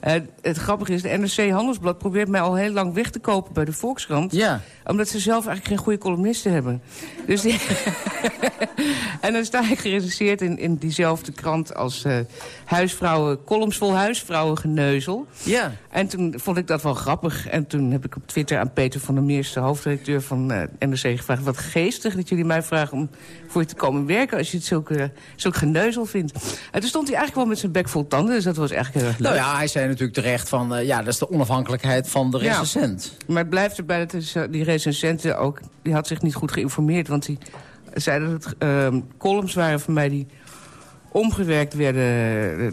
eh, het grappige is, de NRC Handelsblad probeert mij al heel lang weg te kopen bij de Volkskrant. Ja. Omdat ze zelf eigenlijk geen goede columnisten hebben. Dus die... en dan sta ik gerecenseerd in, in diezelfde krant als eh, huisvrouwen, columns vol huisvrouwen geneuzel. Ja. En toen vond ik dat wel grappig. En toen heb ik op Twitter aan Peter van der Meers, de hoofdredacteur van eh, NRC, gevraagd... wat geestig dat jullie mij vragen om voor je te komen werken... als je het zulk, eh, zulk geneuzel vindt. En toen stond hij eigenlijk wel met zijn bek vol tanden, dus dat was eigenlijk heel erg leuk. Nou ja, hij zei natuurlijk terecht van... eh, ja, dat is de onafhankelijkheid van de Ja. recensent. Maar het blijft erbij dat die recensenten ook... die had zich niet goed geïnformeerd, want die zei dat het ehm, columns waren van mij... die omgewerkt werden eh,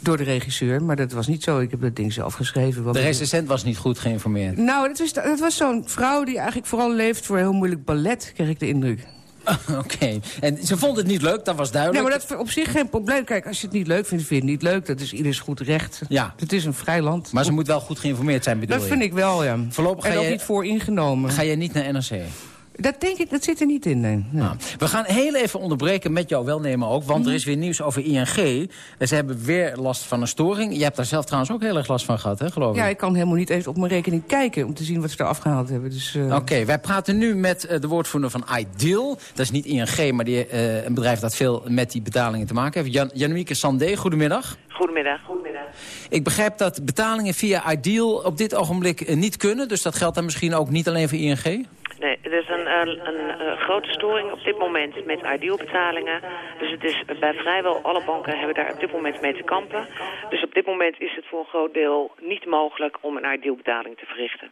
door de regisseur. Maar dat was niet zo. Ik heb dat ding zelf geschreven. De recensent was niet goed geïnformeerd. Nou, dat was, dat was zo'n vrouw die eigenlijk vooral leeft voor heel moeilijk ballet, kreeg ik de indruk. Oké. En ze vond het niet leuk, dat was Nee, duidelijk. maar dat is op zich geen probleem. Kijk, als je het niet leuk vindt, vind je het niet leuk. Dat is ieders goed recht. Ja. Het is een vrij land. Maar ze moet wel goed geïnformeerd zijn, bedoel Dat je? vind ik wel, ja. Voorlopig en ga ook je- niet voor ingenomen. Ga je niet naar NRC? Dat denk ik, dat zit er niet in, nee. Nee. Nou, we gaan heel even onderbreken met jouw welnemen ook. Want er is weer nieuws over ING. Ze hebben weer last van een storing. Je hebt daar zelf trouwens ook heel erg last van gehad, hè, geloof ik? Ja, ik kan helemaal niet eens op mijn rekening kijken... om te zien wat ze er afgehaald hebben. Dus, eh, Oké, wij praten nu met eh, de woordvoerder van Ideal. Dat is niet ING, maar die, eh, een bedrijf dat veel met die betalingen te maken heeft. Jan Janemieke Sandé, goedemiddag. Goedemiddag. Goedemiddag. Ik begrijp dat betalingen via Ideal op dit ogenblik niet kunnen. Dus dat geldt dan misschien ook niet alleen voor ING? Nee, er is een, een, een, eh, grote storing op dit moment met idealbetalingen. Dus het is bij vrijwel alle banken hebben daar op dit moment mee te kampen. Dus op dit moment is het voor een groot deel niet mogelijk om een idealbetaling te verrichten.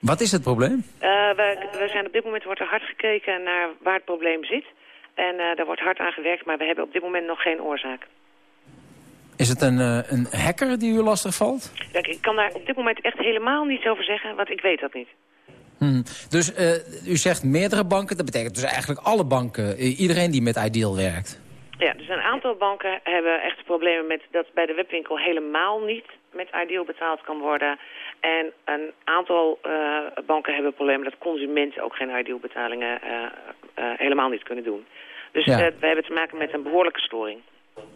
Wat is het probleem? Eh, we, we zijn op dit moment wordt er hard gekeken naar waar het probleem zit. En eh, daar wordt hard aan gewerkt, maar we hebben op dit moment nog geen oorzaak. Is het een, eh, een hacker die u lastig valt? Ik kan daar op dit moment echt helemaal niets over zeggen, want ik weet dat niet. Hmm. Dus eh, u zegt meerdere banken. Dat betekent dus eigenlijk alle banken. eh, iedereen die met Ideal werkt. Ja, dus een aantal banken hebben echt problemen met dat bij de webwinkel helemaal niet met Ideal betaald kan worden. En een aantal eh, banken hebben problemen dat consumenten ook geen Ideal betalingen helemaal niet kunnen doen. Dus Ja. we hebben te maken met een behoorlijke storing.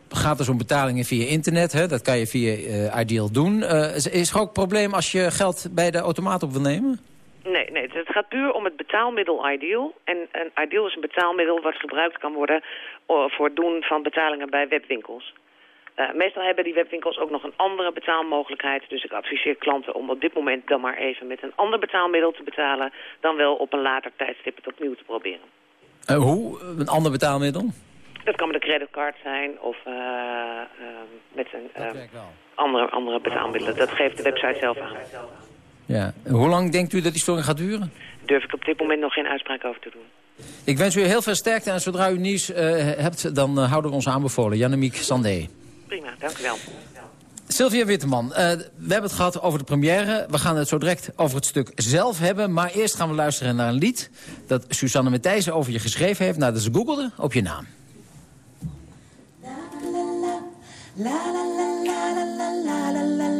Gaat dus om betalingen via internet. Hè? Dat kan je via eh, Ideal doen. Is, is er ook een probleem als je geld bij de automaat op wil nemen? Nee, nee, het gaat puur om het betaalmiddel Ideal. En een Ideal is een betaalmiddel wat gebruikt kan worden eh, voor het doen van betalingen bij webwinkels. Eh, meestal hebben die webwinkels ook nog een andere betaalmogelijkheid. Dus ik adviseer klanten om op dit moment dan maar even met een ander betaalmiddel te betalen... dan wel op een later tijdstip het opnieuw te proberen. Eh, hoe? Een ander betaalmiddel? Dat kan met een creditcard zijn of eh, eh, met een eh, andere, andere betaalmiddelen. Dat geeft de website zelf aan. Ja. Hoe lang denkt u dat die storing gaat duren? Durf ik op dit moment nog geen uitspraak over te doen. Ik wens u heel veel sterkte en zodra u nieuws eh, hebt, dan eh, houden we ons aanbevolen. Jannemiek Sandé. Prima, dank u wel. Sylvia Witteman, eh, we hebben het gehad over de première. We gaan het zo direct over het stuk zelf hebben. Maar eerst gaan we luisteren naar een lied dat Susanne Matthijssen over je geschreven heeft. Nou, dat ze googelde op je naam. La la la la la la la la la la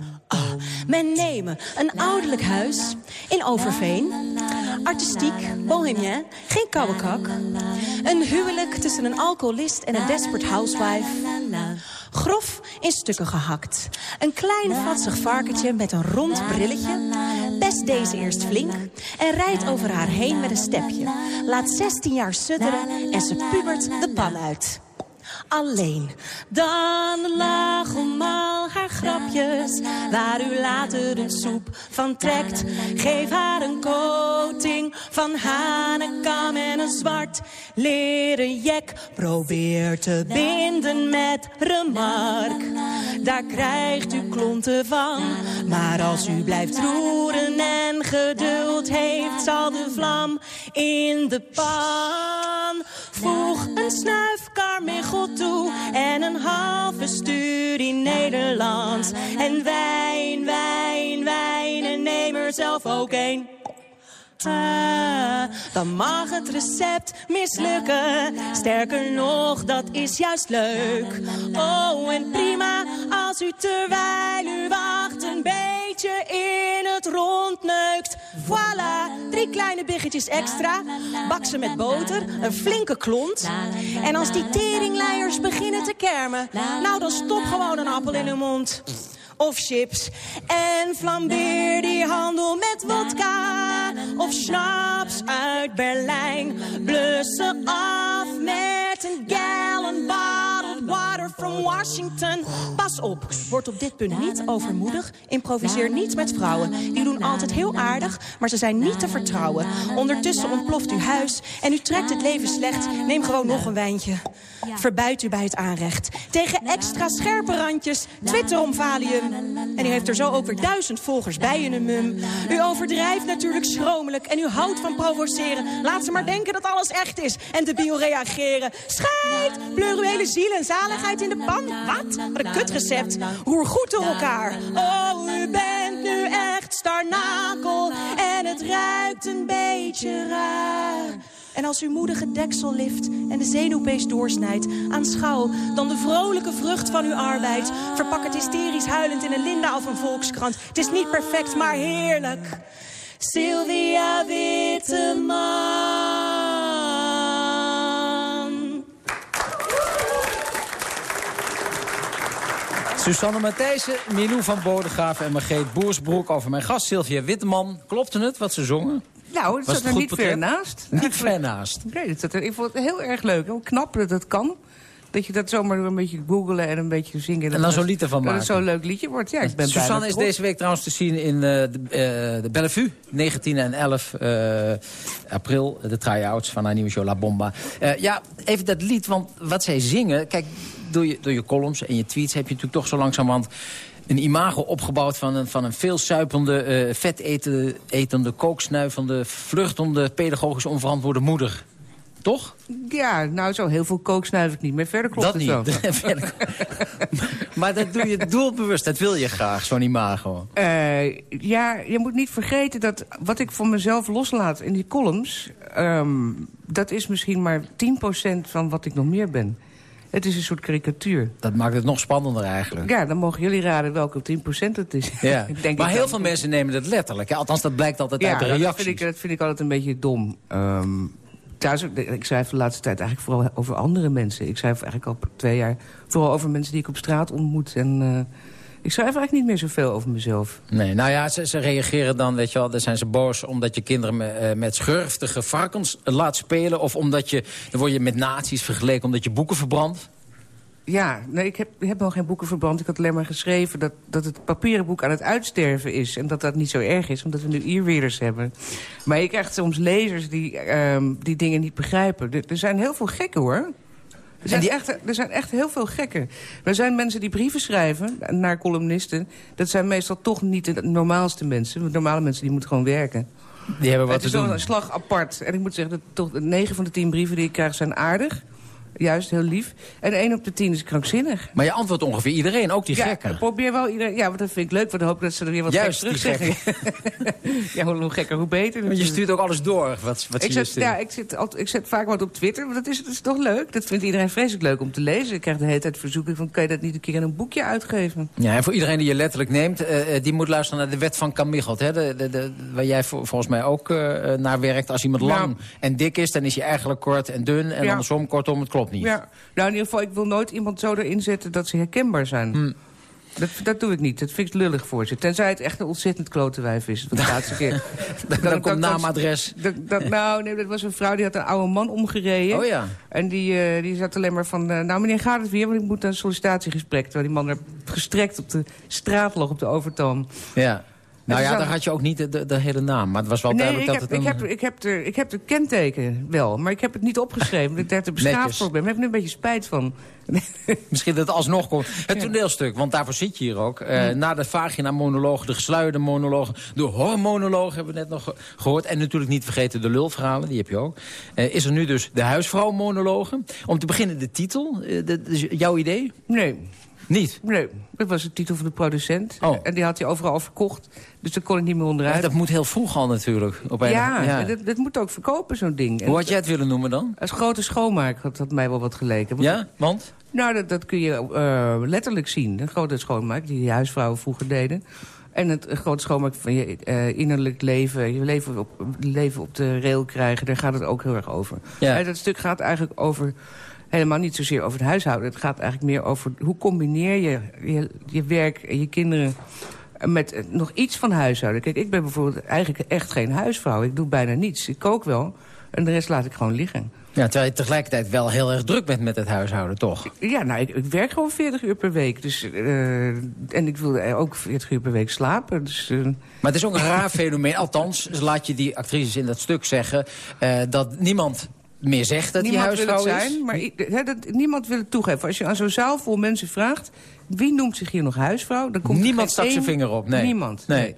Men nemen een ouderlijk huis in Overveen. Artistiek, bohemien, geen koude. Een huwelijk tussen een alcoholist en een desperate housewife. Grof in stukken gehakt. Een klein vatsig varkentje met een rond brilletje. Best deze eerst flink. En rijdt over haar heen met een stepje. Laat 16 jaar sudderen en ze pubert de pan uit alleen. Dan lag al haar grapjes, waar u later de soep van trekt. Geef haar een coating van hanekam en een zwart leren jek. Probeer te binden met remark, daar krijgt u klonten van. Maar als u blijft roeren en geduld heeft, zal de vlam in de pan. Voeg een snuif God toe en een halve studie Nederlands. En wijn, wijn, wijn en neem er zelf ook een. Ah, dan mag het recept mislukken. Sterker nog, dat is juist leuk. Oh, en prima als u terwijl u wacht een beetje in het rond neukt. Voilà, drie kleine biggetjes extra. Bak ze met boter, een flinke klont. En als die teringleiers beginnen te kermen... nou, dan stop gewoon een appel in hun mond of chips. En flambeer die handel met vodka of snaps uit Berlijn. Blussen af met een gallon from Washington. Pas op, word op dit punt niet overmoedig. Improviseer niet met vrouwen. Die doen altijd heel aardig, maar ze zijn niet te vertrouwen. Ondertussen ontploft uw huis en u trekt het leven slecht. Neem gewoon nog een wijntje. Verbuit u bij het aanrecht. Tegen extra scherpe randjes, Twitter om valium. En u heeft er zo ook weer duizend volgers bij in een mum. U overdrijft natuurlijk schromelijk en u houdt van provoceren. Laat ze maar denken dat alles echt is en de bio reageren. Scheid, pleur ziel zaligheid in de pan. Wat? Wat een kutrecept. Roer goed door elkaar. Oh, u bent nu echt starnakel en het ruikt een beetje raar. En als uw moedige deksel lift en de zenuwpees doorsnijdt... aanschouw dan de vrolijke vrucht van uw arbeid. Verpak het hysterisch huilend in een linda of een volkskrant. Het is niet perfect, maar heerlijk. Sylvia Witteman. Susanne Matthijssen, Milou van Bodegraven en Margreet Boersbroek over mijn gast Sylvia Witteman. Klopte het wat ze zongen? Nou, het Was zat het er niet ver naast. Niet ver naast. Nee, zat er, ik vond het heel erg leuk. Hoe knap dat het kan. Dat je dat zomaar een beetje googelen en een beetje zingen. En dan zo'n lied ervan Dat het maken. zo'n leuk liedje wordt. Ja, ik ben Susanne is deze week trouwens te zien in eh, de, eh, de Bellevue. 19 en 11 eh, april, de try-outs van haar nieuwe show La Bomba. Ja, even dat lied, want wat zij zingen... Kijk, door je, door je columns en je tweets heb je natuurlijk toch zo langzamerhand een imago opgebouwd van een, van een veelsuipende, eh vetetende, etende, kooksnuivende, vluchtende, pedagogisch onverantwoorde moeder. Toch? Ja, nou zo heel veel kook snuif ik niet meer. Verder klopt Dat het niet. wel. Verder- maar dat doe je doelbewust, dat wil je graag, zo'n imago. Eh, ja, je moet niet vergeten dat wat ik voor mezelf loslaat in die columns... ehm, dat is misschien maar 10% van wat ik nog meer ben. Het is een soort karikatuur. Dat maakt het nog spannender eigenlijk. Ja, dan mogen jullie raden welke 10% het is. Ja. Denk maar heel veel mensen nemen het letterlijk. hè? Althans, dat blijkt altijd uit de dat reacties. vind, ik, dat vind ik altijd een beetje dom. Ehm thuis, ik schrijf de laatste tijd eigenlijk vooral over andere mensen. Ik schrijf eigenlijk al twee jaar vooral over mensen die ik op straat ontmoet. En eh, ik schrijf eigenlijk niet meer zoveel over mezelf. Nee, nou ja, ze, ze reageren dan, weet je wel, dan zijn ze boos omdat je kinderen me- eh, met schurftige varkens laat spelen. Of omdat je, dan word je met nazi's vergeleken omdat je boeken verbrandt. Ja, nee, ik heb, ik heb nog geen boeken verbrand. Ik had alleen maar geschreven dat, dat het papieren boek aan het uitsterven is. En dat dat niet zo erg is, omdat we nu e-readers hebben. Maar je krijgt soms lezers die, ehm, die dingen niet begrijpen. Er, er zijn heel veel gekken, hoor. Er zijn, echt, er zijn echt heel veel gekken. Er zijn mensen die brieven schrijven naar columnisten. Dat zijn meestal toch niet de normaalste mensen. Normale mensen die moeten gewoon werken. Die hebben wat het te is wel doen. een slag apart. En ik moet zeggen, dat toch 9 van de 10 brieven die ik krijg zijn aardig. Juist, heel lief. En één op de tien is krankzinnig. Maar je antwoordt ongeveer iedereen, ook die ja, gekken. ik probeer wel iedereen... Ja, want dat vind ik leuk, want dan hoop ik dat ze er weer wat Juist, terug zeggen. ja, hoe, hoe gekker, hoe beter. Want je stuurt ook alles door, wat, wat ik ze zet, ja, ik, zit altijd, ik zet vaak wat op Twitter, want dat is, dat is toch leuk. Dat vindt iedereen vreselijk leuk om te lezen. Ik krijg de hele tijd verzoeken van, kan je dat niet een keer in een boekje uitgeven? Ja, en voor iedereen die je letterlijk neemt, eh, eh, die moet luisteren naar de wet van Kamichelt. Hè? De, de, de, waar jij volgens mij ook eh, naar werkt. Als iemand Nou. lang en dik is, dan is hij eigenlijk kort en dun. En Ja. andersom, kortom, het klopt niet. Ja, nou in ieder geval, ik wil nooit iemand zo erin zetten dat ze herkenbaar zijn. Hm. Dat, dat doe ik niet. Dat vind ik lullig voor ze. Tenzij het echt een ontzettend klote wijf is. Van de laatste keer. Dan, komt naam, adres. Dat, dat, nou, nee, dat was een vrouw die had een oude man omgereden. Oh ja. En die, eh, die zat alleen maar van... eh, nou, meneer, gaat het weer? Want ik moet naar een sollicitatiegesprek. Terwijl die man er gestrekt op de straat lag op de overtoom. Ja. Nou ja, dan- daar had je ook niet de, de, de hele naam. Maar het was wel Nee, duidelijk ik dat heb, het ik, een... heb, ik, heb er, ik heb de kenteken wel, maar ik heb het niet opgeschreven. Ik daar te beschaafd voor ben. Daar heb ik nu een beetje spijt van. Misschien dat het alsnog komt. Het toneelstuk, want daarvoor zit je hier ook. Eh, Na de vagina-monologen, de gesluierde monologen... de hormonologen hebben we net nog ge- gehoord. En natuurlijk niet vergeten de lulverhalen, die heb je ook. Eh, is er nu dus de huisvrouw-monologen. Om te beginnen de titel. Eh, dat is jouw idee? Nee. Niet? Nee, dat was de titel van de producent. Oh. En die had hij overal verkocht. Dus daar kon ik niet meer onderuit. Ja, dat moet heel vroeg al natuurlijk. Op een- ja, ja. Dat, dat moet ook verkopen, zo'n ding. Hoe had jij het willen noemen dan? Als grote schoonmaak had dat mij wel wat geleken. Want- Ja, want? Nou, dat, dat kun je eh, letterlijk zien. Een grote schoonmaak, die die huisvrouwen vroeger deden. En het een grote schoonmaak van je eh, innerlijk leven, je leven op, leven op de rail krijgen, daar gaat het ook heel erg over. Ja. En dat stuk gaat eigenlijk over, helemaal niet zozeer over het huishouden. Het gaat eigenlijk meer over hoe combineer je je, je werk en je kinderen met eh, nog iets van huishouden. Kijk, ik ben bijvoorbeeld eigenlijk echt geen huisvrouw. Ik doe bijna niets. Ik kook wel en de rest laat ik gewoon liggen. Ja, terwijl je tegelijkertijd wel heel erg druk bent met het huishouden, toch? Ja, nou, ik, ik werk gewoon 40 uur per week. Dus, eh, en ik wil ook 40 uur per week slapen. Dus, eh, Maar het is ook een raar fenomeen. Althans, laat je die actrices in dat stuk zeggen... dat niemand meer zegt dat niemand die wil huisvrouw het is. zijn, maar dat, niemand wil het toegeven. Als je aan zo'n zaal vol mensen vraagt... wie noemt zich hier nog huisvrouw? Dan komt Niemand stak zijn vinger op, nee. Niemand, Nee. nee.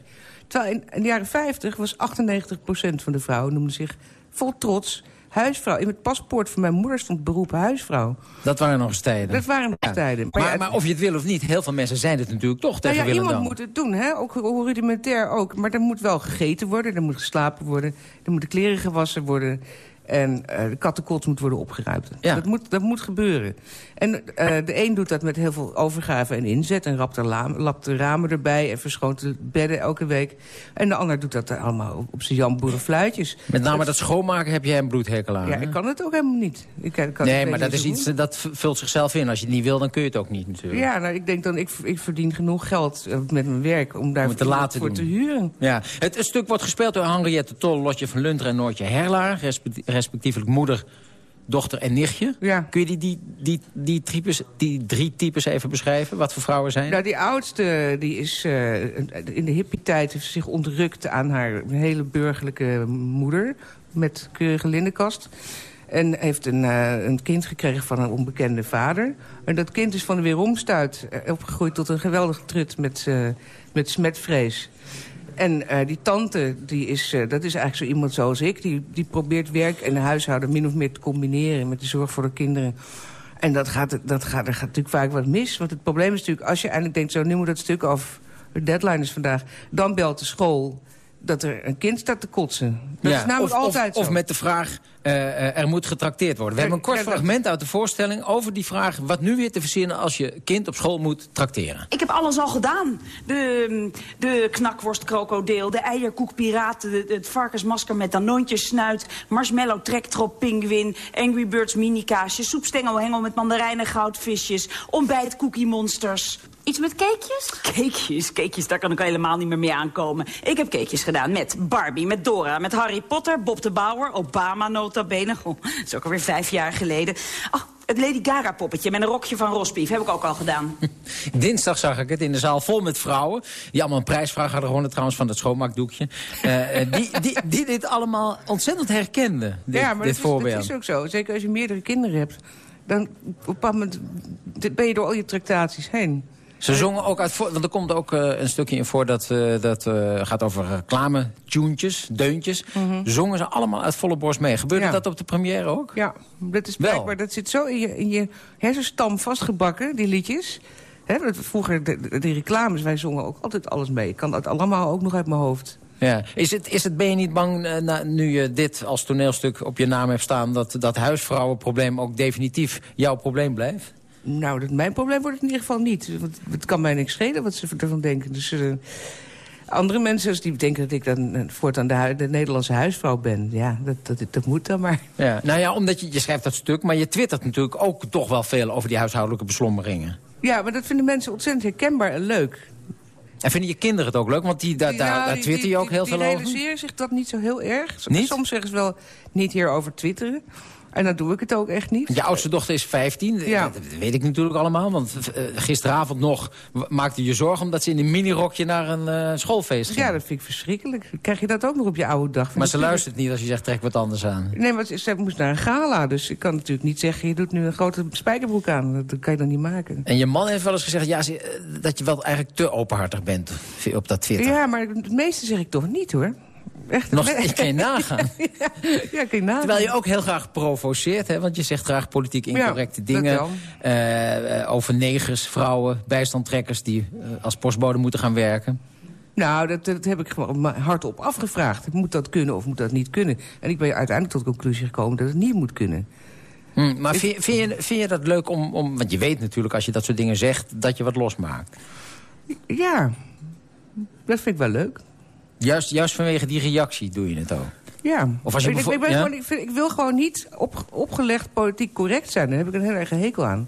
Terwijl in, in de jaren 50 was 98% van de vrouwen... noemde zich vol trots huisvrouw. In het paspoort van mijn moeder stond beroep huisvrouw. Dat waren nog eens tijden. Dat waren nog Ja. tijden. Maar, ja, maar of je het wil of niet, heel veel mensen zijn het natuurlijk toch Nou tegen ja, iemand Willem moet het doen, hè? ook hoe rudimentair ook. Maar er moet wel gegeten worden, er moet geslapen worden... er moeten kleren gewassen worden... En eh, de kattenkot moet worden opgeruimd. Ja. Dat, moet, dat moet gebeuren. En eh, de een doet dat met heel veel overgave en inzet... en rapt de, la- lapt de ramen erbij en verschoont de bedden elke week. En de ander doet dat allemaal op, zijn jamboerenfluitjes. Met name dat schoonmaken heb jij een bloedhekel aan. Ja, hè? ik kan het ook helemaal niet. Ik, kan- nee, maar dat is iets dat vult zichzelf in. Als je het niet wil, dan kun je het ook niet natuurlijk. Ja, nou, ik denk dan, ik, ik verdien genoeg geld eh, met mijn werk... om daar Om het te laten voor doen. te huren. Ja. Het, stuk wordt gespeeld door Henriette Tol, Lotje van Lunteren en Noortje Herlaar. respe- respectievelijk moeder, dochter en nichtje. Ja. Kun je die, die, die, die, types, die drie types even beschrijven? Wat voor vrouwen zijn? Nou, die oudste die is eh, in de hippie-tijd zich ontrukt aan haar hele burgerlijke moeder met keurige linnenkast. En heeft een, eh, een kind gekregen van een onbekende vader. En dat kind is van de weeromstuit eh, opgegroeid tot een geweldige trut met, met smetvrees. En eh, die tante, die is, eh, dat is eigenlijk zo iemand zoals ik... Die, die probeert werk en huishouden min of meer te combineren... met de zorg voor de kinderen. En dat gaat, dat gaat, er gaat natuurlijk vaak wat mis. Want het probleem is natuurlijk, als je eindelijk denkt... zo, nu moet dat stuk af, de deadline is vandaag... dan belt de school dat er een kind staat te kotsen. Dat Ja, is namelijk of, altijd of, zo. of met de vraag, eh, eh, er moet getrakteerd worden. We hebben een kort fragment uit de voorstelling over die vraag... wat nu weer te verzinnen als je kind op school moet trakteren. Ik heb alles al gedaan. De, de knakworst krokodil, de eierkoek piraten, de- het varkensmasker met danoontjes snuit, marshmallow trektrop pinguïn, Angry Birds minikaasjes, soepstengel hengel met mandarijnen goudvisjes, ontbijt cookie monsters. Iets met cakejes? Cakejes, cakejes, daar kan ik helemaal niet meer mee aankomen. Ik heb cakejes gedaan met Barbie, met Dora, met Harry Potter, Bob de Bauer, Obama nota bene. Oh, dat is ook alweer vijf jaar geleden. Oh, het Lady Gaga poppetje met een rokje van rosbief heb ik ook al gedaan. Dinsdag zag ik het in de zaal vol met vrouwen. Die allemaal een prijsvraag hadden gewonnen trouwens van het schoonmaakdoekje. Eh, eh, die, die, die dit allemaal ontzettend herkenden, dit, ja, maar dit dat is, voorbeeld. dat is ook zo. Zeker als je meerdere kinderen hebt. Dan op een bepaald moment ben je door al je tractaties heen. Ze zongen ook uit... Want er komt ook eh, een stukje in voor dat, eh, dat eh, gaat over reclame, tuentjes, deuntjes. Zongen ze allemaal uit volle borst mee. Gebeurde Ja. dat op de première ook? Ja, dat is Wel. blijkbaar, dat zit zo in je, in je hersenstam vastgebakken, die liedjes. Hè, vroeger, de, de, reclames, wij zongen ook altijd alles mee. Ik kan dat allemaal ook nog uit mijn hoofd. Ja. Is het, is het, ben je niet bang, eh, na- nu je dit als toneelstuk op je naam hebt staan... dat dat huisvrouwenprobleem ook definitief jouw probleem blijft? Nou, dat, mijn probleem wordt het in ieder geval niet. Want het kan mij niks schelen wat ze ervan denken. Dus eh, andere mensen als die denken dat ik dan eh, voortaan de, de Nederlandse huisvrouw ben. Ja, dat, dat, dat moet dan maar. Ja. Nou ja, omdat je, je schrijft dat stuk, maar je twittert natuurlijk ook toch wel veel over die huishoudelijke beslommeringen. Ja, maar dat vinden mensen ontzettend herkenbaar en leuk. En vinden je kinderen het ook leuk? Want die, daar, daar, Ja, daar die- twitter je die- ook heel die, veel die over. realiseren zich dat niet zo heel erg. Niet? Soms zeggen ze wel niet hierover twitteren. En dan doe ik het ook echt niet. Je oudste dochter is 15, Ja. dat weet ik natuurlijk allemaal. Want eh, gisteravond nog maakte je zorgen omdat ze in een minirokje naar een eh, schoolfeest ging. Ja, dat vind ik verschrikkelijk. Krijg je dat ook nog op je oude dag? maar ze luistert niet als je zegt trek wat anders aan. Nee, maar ze moest naar een gala. Dus ik kan natuurlijk niet zeggen... je doet nu een grote spijkerbroek aan. Dat- kan je dan niet maken. En je man heeft wel eens gezegd ja, ze- eh, dat je wel eigenlijk te openhartig bent op dat Twitter. Ja, maar het meeste zeg ik toch niet, hoor. Echt. Nog ik kan je nagaan. ja, kan je nagaan. Terwijl je ook heel graag provoceert, hè? want je zegt graag politiek incorrecte dingen. eh, eh, over negers, vrouwen, bijstandtrekkers die eh, als postbode moeten gaan werken. Nou, dat, dat heb ik gewoon hardop afgevraagd. Moet dat kunnen of moet dat niet kunnen? En ik ben uiteindelijk tot de conclusie gekomen dat het niet moet kunnen. Hm, maar vind, vind, je, vind je dat leuk om, om... Want je weet natuurlijk als je dat soort dingen zegt dat je wat losmaakt. Ja, dat vind ik wel leuk. Juist, juist vanwege die reactie doe je het ook. Ja. Of als je ik, ik, ben ja? gewoon, ik, vind, ik wil gewoon niet op, opgelegd politiek correct zijn. Daar heb ik een heel erg hekel aan.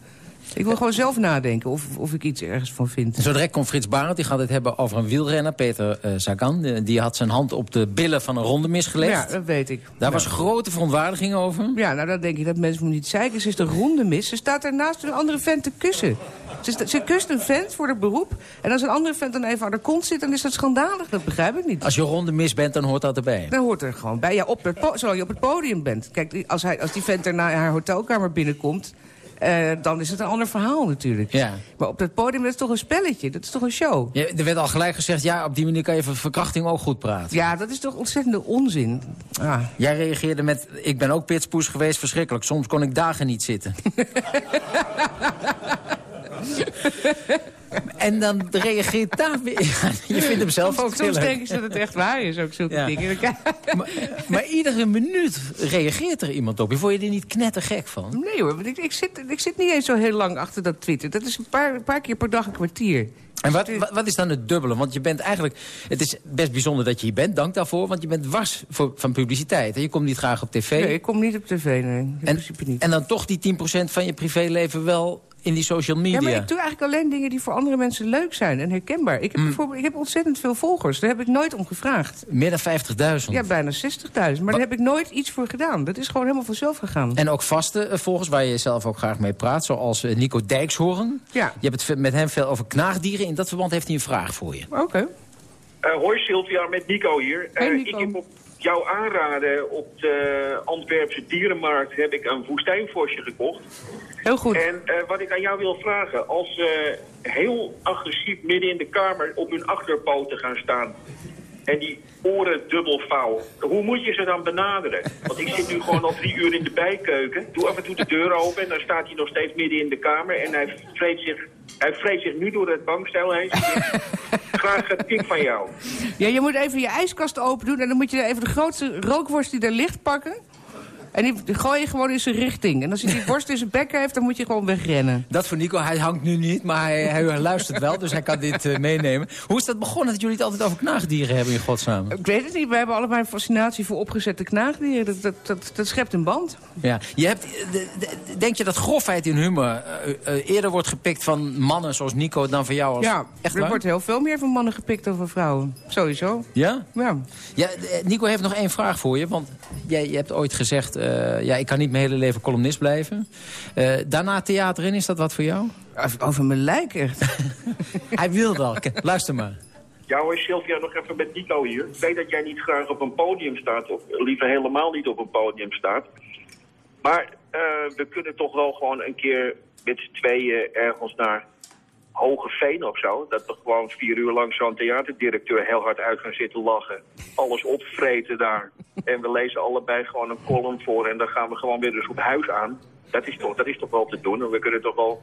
Ik wil gewoon zelf nadenken of, of ik iets ergens van vind. Zo direct komt Frits Barend, die gaat het hebben over een wielrenner, Peter eh, Sagan. Die, die had zijn hand op de billen van een ronde misgelegd. Ja, dat weet ik. Daar Ja. was grote verontwaardiging over. Ja, nou dan denk ik dat mensen moeten niet zeiken. Ze is de ronde mis. Ze staat ernaast een andere vent te kussen. Ze, sta- ze kust een vent voor het beroep. En als een andere vent dan even aan de kont zit, dan is dat schandalig. Dat begrijp ik niet. Als je ronde mis bent, dan hoort dat erbij. Dan hoort er gewoon bij. Ja, op het zolang je op het podium bent. Kijk, als, hij, als die vent er naar haar hotelkamer binnenkomt... eh, dan is het een ander verhaal natuurlijk. Ja. Maar op dat podium, dat is toch een spelletje? Dat is toch een show? Ja, er werd al gelijk gezegd, ja, op die manier kan je van verkrachting ook goed praten. Ja, dat is toch ontzettende onzin. Ah. Jij reageerde met, ik ben ook pitspoes geweest, verschrikkelijk. Soms kon ik dagen niet zitten. en dan reageert daar weer... Je vindt hem zelf ook Soms heel denken ze dat het echt waar is, ook zulke Ja. dingen. Maar, maar iedere minuut reageert er iemand op. Je Vond je er niet knettergek van? Nee hoor, want ik, ik, zit, ik zit niet eens zo heel lang achter dat Twitter. Dat is een paar, een paar keer per dag een kwartier. En wat, wat, wat is dan het dubbele? Want je bent eigenlijk... Het is best bijzonder dat je hier bent, dank daarvoor. Want je bent wars voor, van publiciteit. En je komt niet graag op tv. Nee, ik kom niet op tv, nee. In principe niet. En dan toch die 10% van je privéleven wel in die social media. Ja, maar ik doe eigenlijk alleen dingen die voor andere mensen leuk zijn en herkenbaar. Ik heb, Mm. bijvoorbeeld, ik heb ontzettend veel volgers. Daar heb ik nooit om gevraagd. Meer dan 50.000. Ja, bijna 60.000. Maar daar heb ik nooit iets voor gedaan. Dat is gewoon helemaal vanzelf gegaan. En ook vaste eh, volgers waar je zelf ook graag mee praat. Zoals eh, Nico Dijkshoorn. Ja. Je hebt het met hem veel over knaagdieren. In dat verband heeft hij een vraag voor je. Oké. Eh, hoi Sylvia, met Nico hier. Hey, Eh, Nico. Ik heb op jouw aanraden op de Antwerpse dierenmarkt heb ik een woestijnvosje gekocht. Heel goed. En eh, wat ik aan jou wil vragen, als ze heel agressief midden in de kamer op hun achterpoten gaan staan en die oren dubbel vouwen, hoe moet je ze dan benaderen? Want ik zit nu gewoon al drie uur in de bijkeuken, doe af en toe de deur open en dan staat hij nog steeds midden in de kamer en hij vreet zich, hij vreet zich nu door het bankstel heen. Graag een tip van jou. Ja, je moet even je ijskast open doen... en dan moet je even de grootste rookworst die daar ligt pakken... en die gooi je gewoon in zijn richting. En als hij die worst in zijn bek heeft, dan moet je gewoon wegrennen. Dat voor Nico, hij hangt nu niet, maar hij, hij luistert wel. Dus hij kan dit eh, meenemen. Hoe is dat begonnen dat jullie het altijd over knaagdieren hebben in godsnaam? Ik weet het niet, we hebben allebei een fascinatie voor opgezette knaagdieren. Dat, dat, dat, dat schept een band. Ja. Je hebt, eh, de- de- denk je dat grofheid in humor eh, eerder wordt gepikt van mannen zoals Nico dan van jou? Als... Ja, Echt er waar? wordt heel veel meer van mannen gepikt dan van vrouwen. Sowieso. Ja? Ja. ja Nico heeft nog één vraag voor je. Want jij je hebt ooit gezegd, ja, ik kan niet mijn hele leven columnist blijven. Eh, daarna theater in, is dat wat voor jou? Over mijn lijk echt. Hij wil wel. Luister maar. Ja hoor, Sylvia, nog even met Nico hier. Ik weet dat jij niet graag op een podium staat, of liever helemaal niet op een podium staat. Maar eh, we kunnen toch wel gewoon een keer met z'n tweeën ergens naar Hogeveen of zo. Dat we gewoon vier uur lang zo'n theaterdirecteur heel hard uit gaan zitten lachen. Alles opvreten daar. En we lezen allebei gewoon een column voor en dan gaan we gewoon weer dus op huis aan. Dat is toch, dat is toch wel te doen. En we kunnen toch wel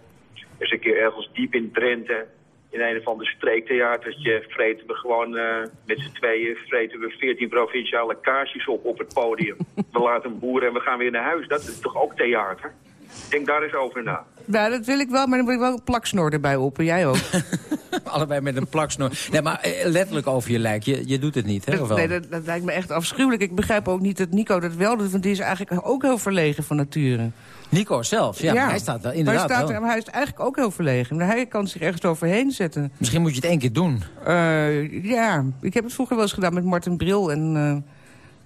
eens een keer ergens diep in Drenthe in een van de streektheatertje vreten we gewoon uh, met z'n tweeën vreten we 14 provinciale kaarsjes op op het podium. we laten een boer en we gaan weer naar huis. Dat is toch ook theater? Denk daar eens over na. Ja, dat wil ik wel, maar dan wil ik wel een plaksnor erbij op. En jij ook. Allebei met een plaksnor. Nee, maar eh, letterlijk over je lijk. Je, je doet het niet, hè? Nee, dat, dat, lijkt me echt afschuwelijk. Ik begrijp ook niet dat Nico dat wel doet, want die is eigenlijk ook heel verlegen van nature. Nico zelf, ja, hij staat daar inderdaad hij, staat er, maar hij is eigenlijk ook heel verlegen. Maar hij kan zich ergens overheen zetten. Misschien moet je het één keer doen. Uh, ja, ik heb het vroeger wel eens gedaan met Martin Bril. En uh,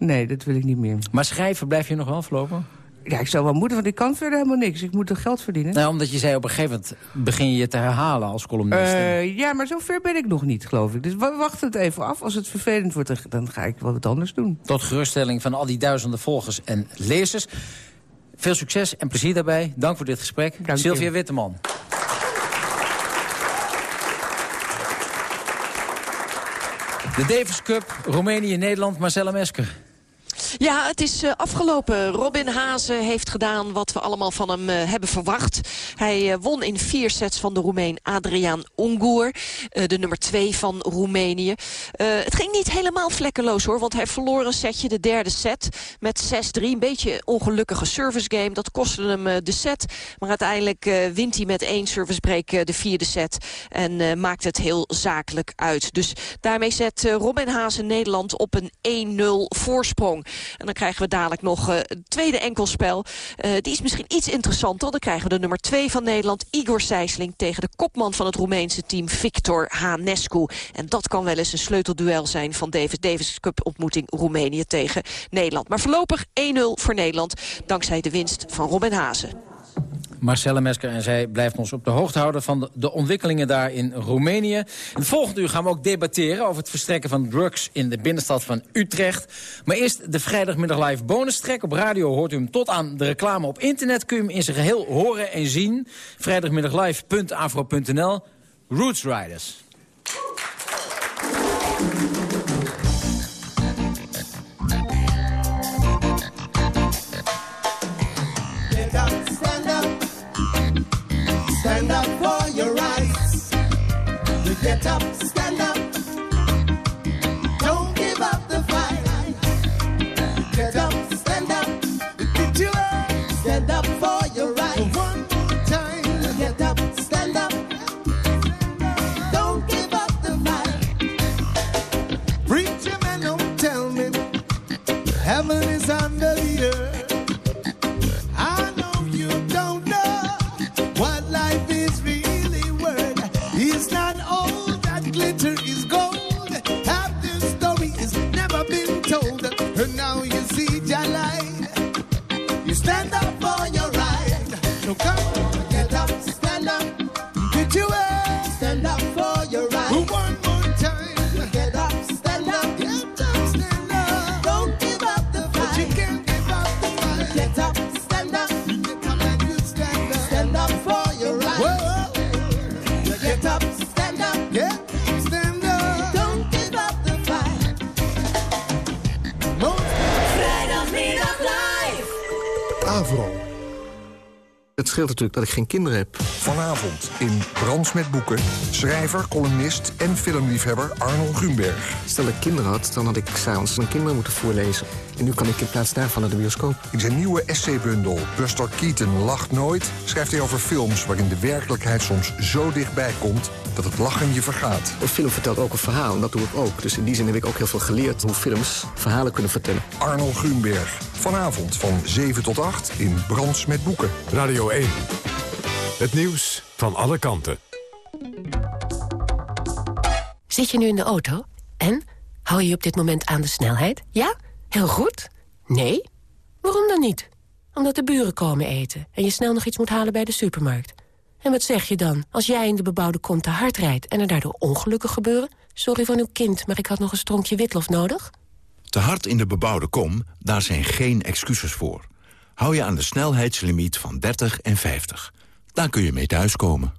nee, dat wil ik niet meer. Maar schrijven blijf je nog wel voorlopen? Ja, ik zou wel moeten, want ik kan verder helemaal niks. Ik moet er geld verdienen. Nou, omdat je zei op een gegeven moment begin je je te herhalen als columnist. Uh, ja, maar zover ben ik nog niet, geloof ik. Dus we wachten het even af. Als het vervelend wordt, dan ga ik wel wat anders doen. Tot geruststelling van al die duizenden volgers en lezers. Veel succes en plezier daarbij. Dank voor dit gesprek. Dank Sylvia Witteman. De Davis Cup, Roemenië-Nederland, Marcella Mesker. Ja, het is uh, afgelopen. Robin Hazen heeft gedaan wat we allemaal van hem uh, hebben verwacht. Hij uh, won in vier sets van de Roemeen Adriaan Ongoer. de nummer twee van Roemenië. het ging niet helemaal vlekkeloos hoor. Want hij verloor een setje, de derde set. Met 6-3. Een beetje ongelukkige service game. Dat kostte hem de set. Maar uiteindelijk wint hij met één service break de vierde set. En maakt het heel zakelijk uit. Dus daarmee zet Robin Hazen Nederland op een 1-0 voorsprong. En dan krijgen we dadelijk nog uh, het tweede enkelspel. Uh, die is misschien iets interessanter. Dan krijgen we de nummer 2 van Nederland, Igor Sijsling... tegen de kopman van het Roemeense team, Victor Hanescu. En dat kan wel eens een sleutelduel zijn van Davis Davis Cup ontmoeting Roemenië tegen Nederland. Maar voorlopig 1-0 voor Nederland, dankzij de winst van Robin Hazen. Marcelle Mesker en zij blijft ons op de hoogte houden... van de, ontwikkelingen daar in Roemenië. In het volgende uur gaan we ook debatteren over het verstrekken van drugs... in de binnenstad van Utrecht. Maar eerst de vrijdagmiddag live bonus track. Op radio hoort u hem tot aan de reclame op internet. Kun je hem in zijn geheel horen en zien. Vrijdagmiddaglive.afro.nl Roots Riders. stop. Scheelt natuurlijk dat ik geen kinderen heb. Vanavond in Brands met Boeken. Schrijver, columnist en filmliefhebber Arnold Grunberg. Stel ik kinderen had, dan had ik s'avonds mijn kinderen moeten voorlezen. En nu kan ik in plaats daarvan naar de bioscoop. In zijn nieuwe essaybundel Buster Keaton lacht nooit... schrijft hij over films waarin de werkelijkheid soms zo dichtbij komt... dat het lachen je vergaat. Een film vertelt ook een verhaal en dat doe ik ook. Dus in die zin heb ik ook heel veel geleerd hoe films verhalen kunnen vertellen. Arnold Grunberg. Vanavond van 7 tot 8 in Brands met Boeken. Radio 1. Het nieuws van alle kanten. Zit je nu in de auto? En? Hou je op dit moment aan de snelheid? Ja? Heel goed? Nee? Waarom dan niet? Omdat de buren komen eten en je snel nog iets moet halen bij de supermarkt. En wat zeg je dan als jij in de bebouwde kom te hard rijdt... en er daardoor ongelukken gebeuren? Sorry van uw kind, maar ik had nog een stronkje witlof nodig. Te hard in de bebouwde kom, daar zijn geen excuses voor. Hou je aan de snelheidslimiet van 30 en 50. Daar kun je mee thuiskomen.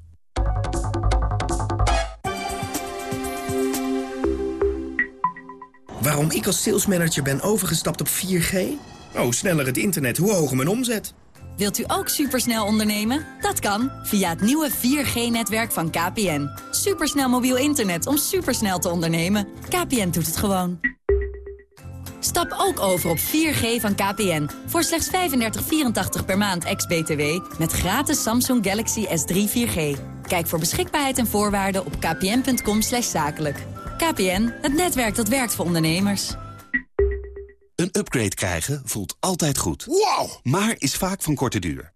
Waarom ik als salesmanager ben overgestapt op 4G? Oh, hoe sneller het internet, hoe hoger mijn omzet. Wilt u ook supersnel ondernemen? Dat kan via het nieuwe 4G-netwerk van KPN. Supersnel mobiel internet om supersnel te ondernemen. KPN doet het gewoon. Stap ook over op 4G van KPN. Voor slechts 35,84 per maand ex-BTW. Met gratis Samsung Galaxy S3 4G. Kijk voor beschikbaarheid en voorwaarden op kpn.com zakelijk. KPN, het netwerk dat werkt voor ondernemers. Een upgrade krijgen voelt altijd goed. Wow! Maar is vaak van korte duur.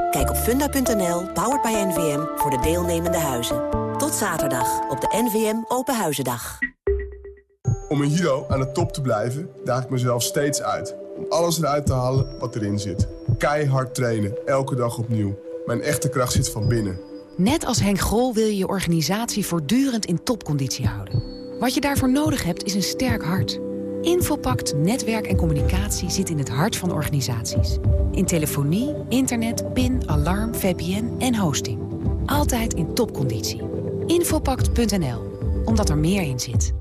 Kijk op funda.nl, powered by NVM, voor de deelnemende huizen. Tot zaterdag op de NVM Openhuizendag. Om in judo aan de top te blijven, daag ik mezelf steeds uit. Om alles eruit te halen wat erin zit. Keihard trainen, elke dag opnieuw. Mijn echte kracht zit van binnen. Net als Henk Grol wil je je organisatie voortdurend in topconditie houden. Wat je daarvoor nodig hebt is een sterk hart. Infopact Netwerk en Communicatie zit in het hart van organisaties. In telefonie, internet, PIN, alarm, VPN en hosting. Altijd in topconditie. Infopact.nl, omdat er meer in zit.